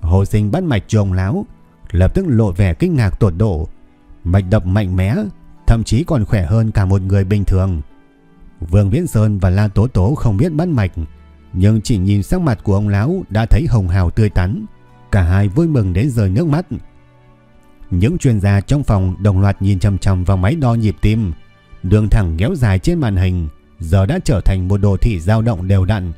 Hồ Sinh bắt mạch cho ông lão, lập tức lộ vẻ kinh ngạc tột độ. Mạch đập mạnh mẽ, thậm chí còn khỏe hơn cả một người bình thường. Vương Viễn Sơn và La Tố Tố không biết bắt mạch, nhưng chỉ nhìn sắc mặt của ông lão đã thấy hồng hào tươi tắn. Cả hai vui mừng đến rơi nước mắt. Những chuyên gia trong phòng đồng loạt nhìn chầm chầm vào máy đo nhịp tim. Đường thẳng kéo dài trên màn hình giờ đã trở thành một đồ thị dao động đều đặn.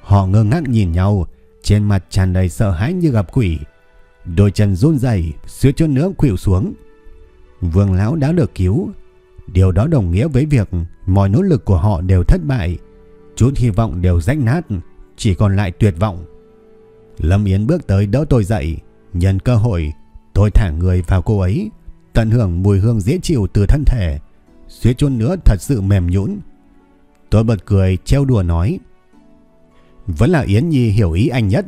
Họ ngơ ngác nhìn nhau, trên mặt tràn đầy sợ hãi như gặp quỷ. Đôi chân run rẩy, suýt chút nữa khuỵu xuống. Vương lão đã được cứu. Điều đó đồng nghĩa với việc mọi nỗ lực của họ đều thất bại. Chút hy vọng đều rách nát, chỉ còn lại tuyệt vọng. Lâm Yến bước tới đỡ tôi dậy, nhân cơ hội Tôi thả người vào cô ấy, tận hưởng mùi hương dễ chịu từ thân thể, suýt chút nữa thật sự mềm nhũn. Tôi bật cười trêu đùa nói, vẫn là Yến Nhi hiểu ý anh nhất.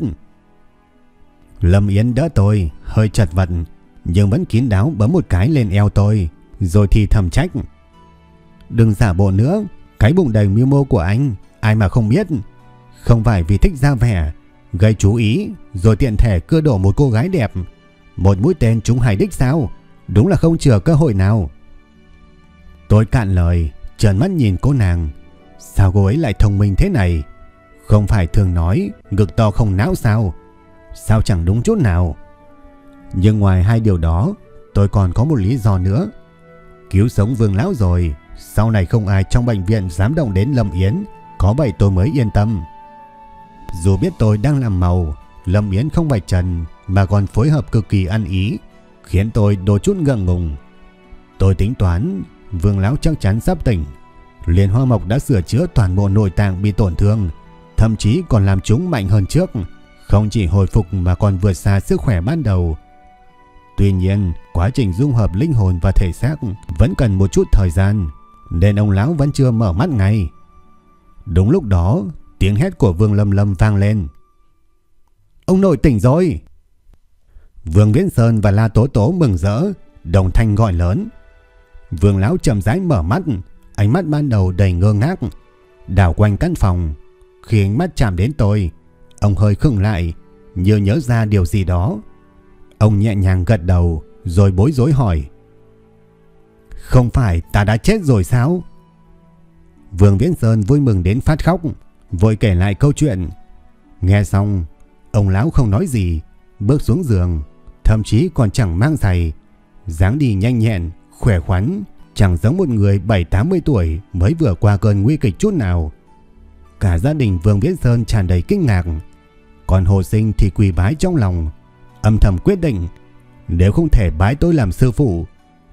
Lâm Yến đỡ tôi, hơi chật vật, nhưng vẫn kín đáo bấm một cái lên eo tôi, rồi thì thầm trách. Đừng giả bộ nữa, cái bụng đầy miêu mô của anh, ai mà không biết. Không phải vì thích ra vẻ, gây chú ý, rồi tiện thể cưa đổ một cô gái đẹp, một mũi tên trúng hài đích sao? Đúng là không chừa cơ hội nào. Tôi cạn lời, trợn mắt nhìn cô nàng. Sao cô ấy lại thông minh thế này? Không phải thường nói ngực to không não sao? Sao chẳng đúng chút nào? Nhưng ngoài hai điều đó, tôi còn có một lý do nữa. Cứu sống vương lão rồi, sau này không ai trong bệnh viện dám động đến Lâm Yến, có vậy tôi mới yên tâm. Dù biết tôi đang làm màu, Lâm Yến không vạch trần mà còn phối hợp cực kỳ ăn ý, khiến tôi đôi chút ngượng ngùng. Tôi tính toán, Vương lão chắc chắn sắp tỉnh. Liên Hoa Mộc đã sửa chữa toàn bộ nội tạng bị tổn thương, thậm chí còn làm chúng mạnh hơn trước, không chỉ hồi phục mà còn vượt xa sức khỏe ban đầu. Tuy nhiên, quá trình dung hợp linh hồn và thể xác vẫn cần một chút thời gian, nên ông lão vẫn chưa mở mắt ngay. Đúng lúc đó, tiếng hét của Vương Lâm Lâm vang lên. Ông nội tỉnh rồi. Vương Viễn Sơn và La Tố Tố mừng rỡ, đồng thanh gọi lớn. Vương Lão chậm rãi mở mắt, ánh mắt ban đầu đầy ngơ ngác, đảo quanh căn phòng. Khi ánh mắt chạm đến tôi, ông hơi khựng lại, như nhớ ra điều gì đó. Ông nhẹ nhàng gật đầu, rồi bối rối hỏi. Không phải ta đã chết rồi sao? Vương Viễn Sơn vui mừng đến phát khóc, vội kể lại câu chuyện. Nghe xong, ông lão không nói gì, bước xuống giường, thậm chí còn chẳng mang giày, dáng đi nhanh nhẹn, khỏe khoắn, chẳng giống một người 7-80 tuổi mới vừa qua cơn nguy kịch chút nào. Cả gia đình Vương Viễn Sơn tràn đầy kinh ngạc, còn Hồ Sinh thì quỳ bái trong lòng, âm thầm quyết định nếu không thể bái tôi làm sư phụ,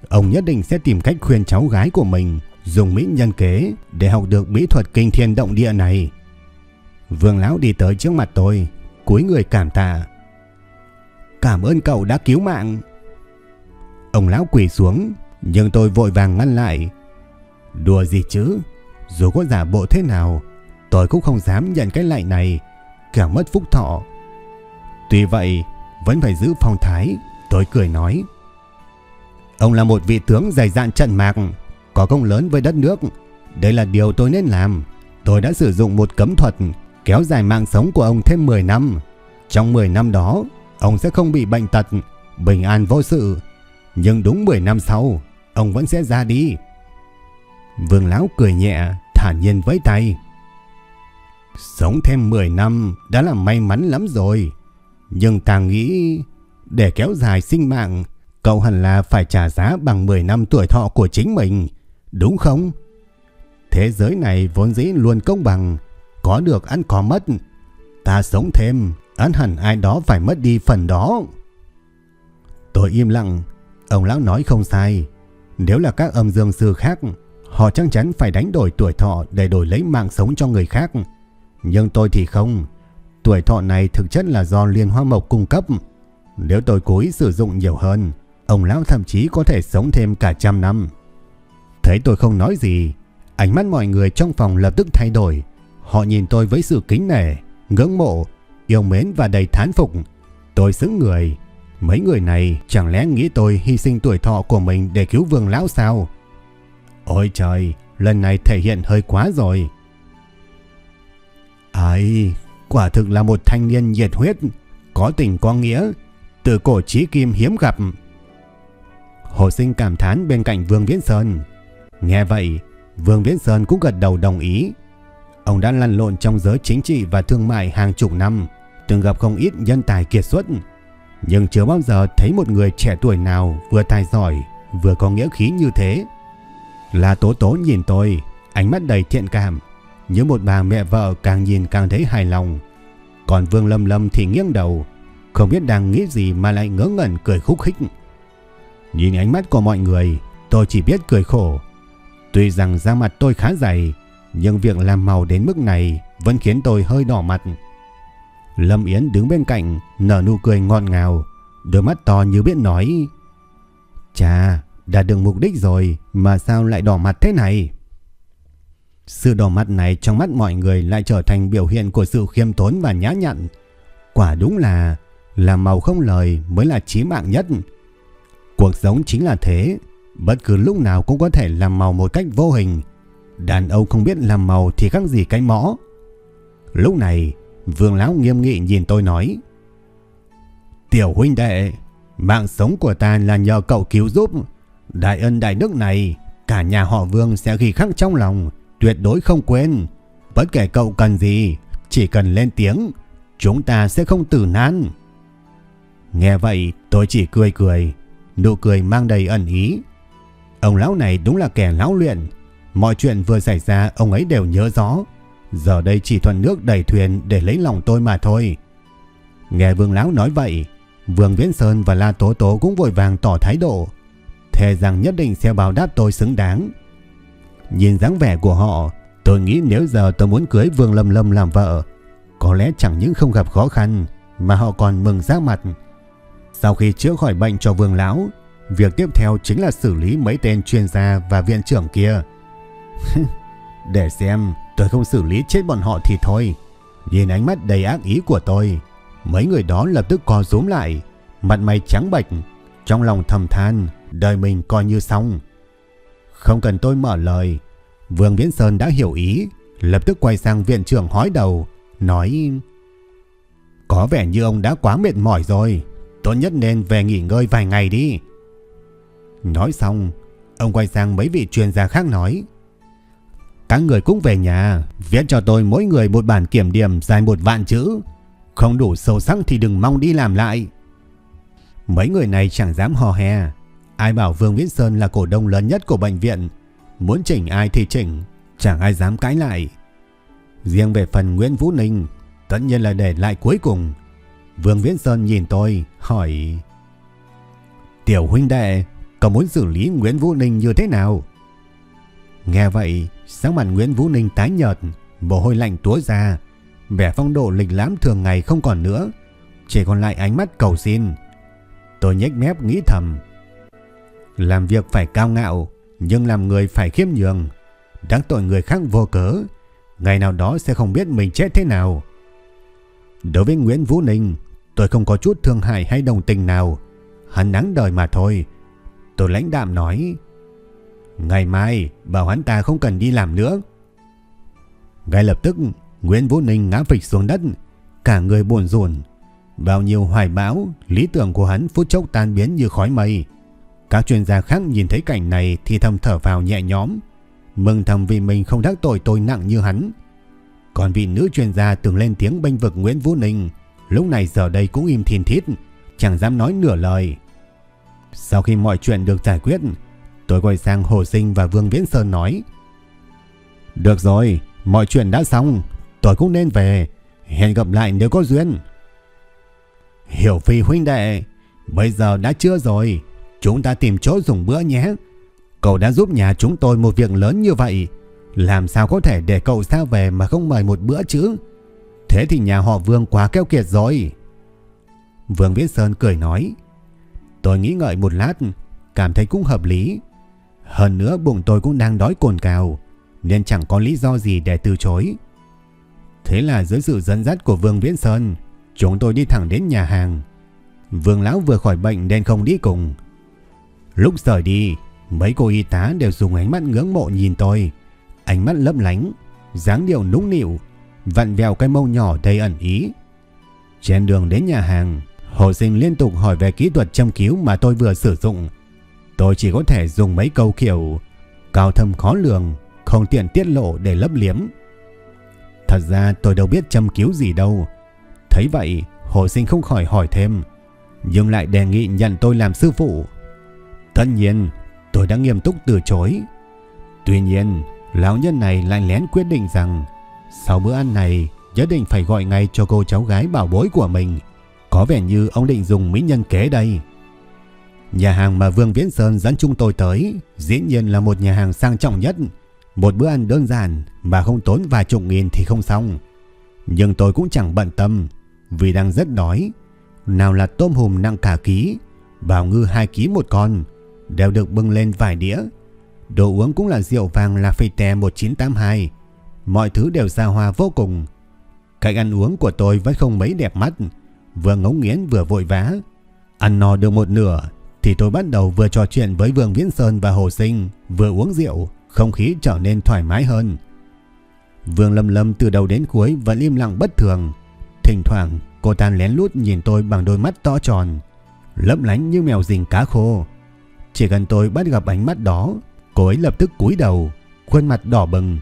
Ông nhất định sẽ tìm cách khuyên cháu gái của mình dùng mỹ nhân kế để học được bí thuật kinh thiên động địa này. Vương Lão đi tới trước mặt tôi, cúi người cảm tạ. Cảm ơn cậu đã cứu mạng. Ông Lão quỳ xuống, nhưng tôi vội vàng ngăn lại. Đùa gì chứ, dù có giả bộ thế nào, tôi cũng không dám nhận cái lạy này, kẻo mất phúc thọ. Tuy vậy, vẫn phải giữ phong thái, tôi cười nói. Ông là một vị tướng dày dạn trận mạc, có công lớn với đất nước. Đây là điều tôi nên làm. Tôi đã sử dụng một cấm thuật kéo dài mạng sống của ông thêm 10 năm. Trong 10 năm đó, ông sẽ không bị bệnh tật, bình an vô sự. Nhưng đúng 10 năm sau, ông vẫn sẽ ra đi. Vương Lão cười nhẹ, thản nhiên với tay. Sống thêm 10 năm đã là may mắn lắm rồi. Nhưng ta nghĩ để kéo dài sinh mạng, cậu hẳn là phải trả giá bằng 10 năm tuổi thọ của chính mình, đúng không? Thế giới này vốn dĩ luôn công bằng, có được ăn có mất. Ta sống thêm, ăn hẳn ai đó phải mất đi phần đó. Tôi im lặng, ông lão nói không sai. Nếu là các âm dương sư khác, họ chắc chắn phải đánh đổi tuổi thọ để đổi lấy mạng sống cho người khác. Nhưng tôi thì không. Tuổi thọ này thực chất là do liên hoa mộc cung cấp. Nếu tôi cố ý sử dụng nhiều hơn, ông lão thậm chí có thể sống thêm cả trăm năm. Thấy tôi không nói gì, ánh mắt mọi người trong phòng lập tức thay đổi. Họ nhìn tôi với sự kính nể, ngưỡng mộ, yêu mến và đầy thán phục. Tôi xứng người. Mấy người này chẳng lẽ nghĩ tôi hy sinh tuổi thọ của mình để cứu vương lão sao? Ôi trời, lần này thể hiện hơi quá rồi. Ai, quả thực là một thanh niên nhiệt huyết, có tình có nghĩa, từ cổ chí kim hiếm gặp. Hồ sinh cảm thán bên cạnh Vương Viễn Sơn. Nghe vậy, Vương Viễn Sơn cũng gật đầu đồng ý. Ông đã lăn lộn trong giới chính trị và thương mại hàng chục năm, từng gặp không ít nhân tài kiệt xuất, nhưng chưa bao giờ thấy một người trẻ tuổi nào vừa tài giỏi, vừa có nghĩa khí như thế. Là Tố Tố nhìn tôi, ánh mắt đầy thiện cảm, như một bà mẹ vợ càng nhìn càng thấy hài lòng. Còn Vương Lâm Lâm thì nghiêng đầu, không biết đang nghĩ gì mà lại ngớ ngẩn cười khúc khích. Nhìn ánh mắt của mọi người, tôi chỉ biết cười khổ. Tuy rằng da mặt tôi khá dày, nhưng việc làm màu đến mức này vẫn khiến tôi hơi đỏ mặt. Lâm Yến đứng bên cạnh, nở nụ cười ngon ngào, đôi mắt to như biết nói. Chà, đã được mục đích rồi mà sao lại đỏ mặt thế này? Sự đỏ mặt này trong mắt mọi người lại trở thành biểu hiện của sự khiêm tốn và nhã nhặn. Quả đúng là làm màu không lời mới là chí mạng nhất. Cuộc sống chính là thế, bất cứ lúc nào cũng có thể làm màu một cách vô hình. Đàn ông không biết làm màu thì khác gì cái mõ. Lúc này, Vương Lão nghiêm nghị nhìn tôi nói. Tiểu huynh đệ, mạng sống của ta là nhờ cậu cứu giúp. Đại ân đại đức này, cả nhà họ Vương sẽ ghi khắc trong lòng, tuyệt đối không quên. Bất kể cậu cần gì, chỉ cần lên tiếng, chúng ta sẽ không tử nan. Nghe vậy, tôi chỉ cười cười, nụ cười mang đầy ẩn ý. Ông lão này đúng là kẻ lão luyện, mọi chuyện vừa xảy ra ông ấy đều nhớ rõ. Giờ đây chỉ thuận nước đẩy thuyền để lấy lòng tôi mà thôi. Nghe Vương Lão nói vậy, Vương Viễn Sơn và La Tố Tố cũng vội vàng tỏ thái độ, thề rằng nhất định sẽ báo đáp tôi xứng đáng. Nhìn dáng vẻ của họ, tôi nghĩ nếu giờ tôi muốn cưới Vương Lâm Lâm làm vợ, có lẽ chẳng những không gặp khó khăn, mà họ còn mừng ra mặt. Sau khi chữa khỏi bệnh cho Vương Lão, việc tiếp theo chính là xử lý mấy tên chuyên gia và viện trưởng kia. Để xem tôi không xử lý chết bọn họ thì thôi. Nhìn ánh mắt đầy ác ý của tôi, mấy người đó lập tức co rúm lại, mặt mày trắng bệch, trong lòng thầm than, đời mình coi như xong. Không cần tôi mở lời, Vương Viễn Sơn đã hiểu ý, lập tức quay sang viện trưởng hói đầu, nói Có vẻ như ông đã quá mệt mỏi rồi, tốt nhất nên về nghỉ ngơi vài ngày đi. Nói xong, ông quay sang mấy vị chuyên gia khác nói các người cũng về nhà, viết cho tôi mỗi người một bản kiểm điểm dài một vạn chữ. Không đủ sâu sắc thì đừng mong đi làm lại. Mấy người này chẳng dám hò hè. Ai bảo Vương Viễn Sơn là cổ đông lớn nhất của bệnh viện. Muốn chỉnh ai thì chỉnh, chẳng ai dám cãi lại. Riêng về phần Nguyễn Vũ Ninh, tất nhiên là để lại cuối cùng. Vương Viễn Sơn nhìn tôi, hỏi... Tiểu huynh đệ, cậu muốn xử lý Nguyễn Vũ Ninh như thế nào? Nghe vậy, sáng mặt Nguyễn Vũ Ninh tái nhợt, mồ hôi lạnh túa ra, vẻ phong độ lịch lãm thường ngày không còn nữa, chỉ còn lại ánh mắt cầu xin. Tôi nhếch mép nghĩ thầm, làm việc phải cao ngạo, nhưng làm người phải khiêm nhường, Đáng tội người khác vô cớ, ngày nào đó sẽ không biết mình chết thế nào. Đối với Nguyễn Vũ Ninh, tôi không có chút thương hại hay đồng tình nào, hắn đáng đời mà thôi. Tôi lãnh đạm nói, ngày mai bảo hắn ta không cần đi làm nữa. Ngay lập tức, Nguyễn Vũ Ninh ngã phịch xuống đất, cả người buồn rùn. Bao nhiêu hoài bão, lý tưởng của hắn phút chốc tan biến như khói mây. Các chuyên gia khác nhìn thấy cảnh này thì thầm thở vào nhẹ nhõm, mừng thầm vì mình không đắc tội tôi nặng như hắn. Còn vị nữ chuyên gia từng lên tiếng bênh vực Nguyễn Vũ Ninh, lúc này giờ đây cũng im thiên thít, chẳng dám nói nửa lời. Sau khi mọi chuyện được giải quyết, tôi quay sang Hồ Sinh và Vương Viễn Sơn nói. Được rồi, mọi chuyện đã xong, tôi cũng nên về, hẹn gặp lại nếu có duyên. Hiểu Phi huynh đệ, bây giờ đã chưa rồi, chúng ta tìm chỗ dùng bữa nhé. Cậu đã giúp nhà chúng tôi một việc lớn như vậy, làm sao có thể để cậu xa về mà không mời một bữa chứ? Thế thì nhà họ Vương quá keo kiệt rồi. Vương Viết Sơn cười nói. Tôi nghĩ ngợi một lát, cảm thấy cũng hợp lý. Hơn nữa bụng tôi cũng đang đói cồn cào, nên chẳng có lý do gì để từ chối. Thế là dưới sự dẫn dắt của Vương Viễn Sơn, chúng tôi đi thẳng đến nhà hàng. Vương Lão vừa khỏi bệnh nên không đi cùng. Lúc rời đi, mấy cô y tá đều dùng ánh mắt ngưỡng mộ nhìn tôi. Ánh mắt lấp lánh, dáng điệu nũng nịu, vặn vẹo cái mông nhỏ đầy ẩn ý. Trên đường đến nhà hàng, Hồ Sinh liên tục hỏi về kỹ thuật châm cứu mà tôi vừa sử dụng. Tôi chỉ có thể dùng mấy câu kiểu cao thâm khó lường, không tiện tiết lộ để lấp liếm. Thật ra tôi đâu biết châm cứu gì đâu. Thấy vậy, Hồ Sinh không khỏi hỏi thêm, nhưng lại đề nghị nhận tôi làm sư phụ. Tất nhiên, tôi đã nghiêm túc từ chối. Tuy nhiên, lão nhân này lại lén quyết định rằng sau bữa ăn này nhất định phải gọi ngay cho cô cháu gái bảo bối của mình. Có vẻ như ông định dùng mỹ nhân kế đây. Nhà hàng mà Vương Viễn Sơn dẫn chúng tôi tới dĩ nhiên là một nhà hàng sang trọng nhất. Một bữa ăn đơn giản mà không tốn vài chục nghìn thì không xong. Nhưng tôi cũng chẳng bận tâm vì đang rất đói. Nào là tôm hùm nặng cả ký, bào ngư 2 ký một con, đều được bưng lên vài đĩa. Đồ uống cũng là rượu vàng là phê tè 1982. Mọi thứ đều xa hoa vô cùng. Cách ăn uống của tôi vẫn không mấy đẹp mắt, vừa ngấu nghiến vừa vội vã. Ăn no được một nửa thì tôi bắt đầu vừa trò chuyện với Vương Viễn Sơn và Hồ Sinh, vừa uống rượu, không khí trở nên thoải mái hơn. Vương Lâm Lâm từ đầu đến cuối vẫn im lặng bất thường. Thỉnh thoảng cô ta lén lút nhìn tôi bằng đôi mắt to tròn, lấp lánh như mèo rình cá khô. Chỉ cần tôi bắt gặp ánh mắt đó, cô ấy lập tức cúi đầu, khuôn mặt đỏ bừng.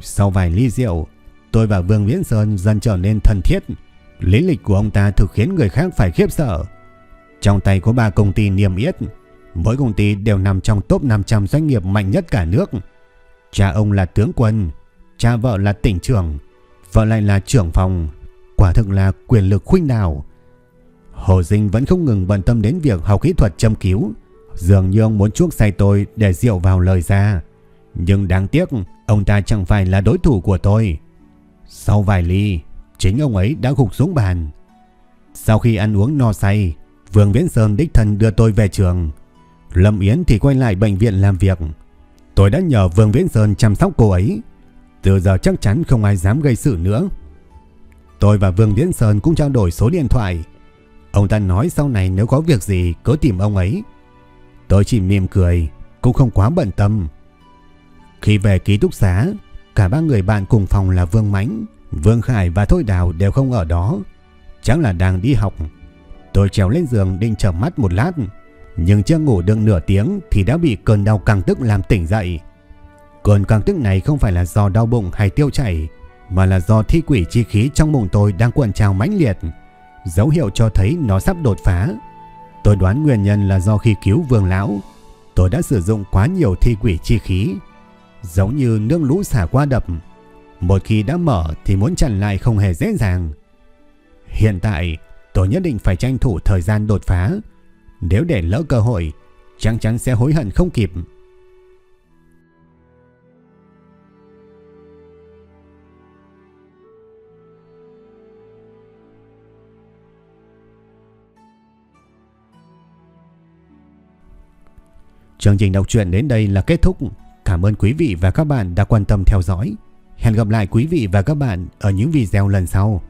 Sau vài ly rượu, tôi và Vương Viễn Sơn dần trở nên thân thiết. Lý lịch của ông ta thực khiến người khác phải khiếp sợ. Trong tay có ba công ty niêm yết, mỗi công ty đều nằm trong top 500 doanh nghiệp mạnh nhất cả nước. Cha ông là tướng quân, cha vợ là tỉnh trưởng, vợ lại là trưởng phòng, quả thực là quyền lực khuynh đảo. Hồ Dinh vẫn không ngừng bận tâm đến việc học kỹ thuật châm cứu, dường như ông muốn chuốc say tôi để rượu vào lời ra. Nhưng đáng tiếc, ông ta chẳng phải là đối thủ của tôi. Sau vài ly, chính ông ấy đã gục xuống bàn. Sau khi ăn uống no say, Vương Viễn Sơn đích thân đưa tôi về trường. Lâm Yến thì quay lại bệnh viện làm việc. Tôi đã nhờ Vương Viễn Sơn chăm sóc cô ấy. Từ giờ chắc chắn không ai dám gây sự nữa. Tôi và Vương Viễn Sơn cũng trao đổi số điện thoại. Ông ta nói sau này nếu có việc gì cứ tìm ông ấy. Tôi chỉ mỉm cười, cũng không quá bận tâm. Khi về ký túc xá, cả ba người bạn cùng phòng là Vương Mãnh, Vương Khải và Thôi Đào đều không ở đó. Chắc là đang đi học. Tôi trèo lên giường định chợp mắt một lát, nhưng chưa ngủ được nửa tiếng thì đã bị cơn đau căng tức làm tỉnh dậy. Cơn căng tức này không phải là do đau bụng hay tiêu chảy, mà là do thi quỷ chi khí trong bụng tôi đang cuộn trào mãnh liệt, dấu hiệu cho thấy nó sắp đột phá. Tôi đoán nguyên nhân là do khi cứu Vương lão, tôi đã sử dụng quá nhiều thi quỷ chi khí, giống như nước lũ xả qua đập, một khi đã mở thì muốn chặn lại không hề dễ dàng. Hiện tại, tôi nhất định phải tranh thủ thời gian đột phá. Nếu để lỡ cơ hội, chắc chắn sẽ hối hận không kịp. Chương trình đọc truyện đến đây là kết thúc. Cảm ơn quý vị và các bạn đã quan tâm theo dõi. Hẹn gặp lại quý vị và các bạn ở những video lần sau.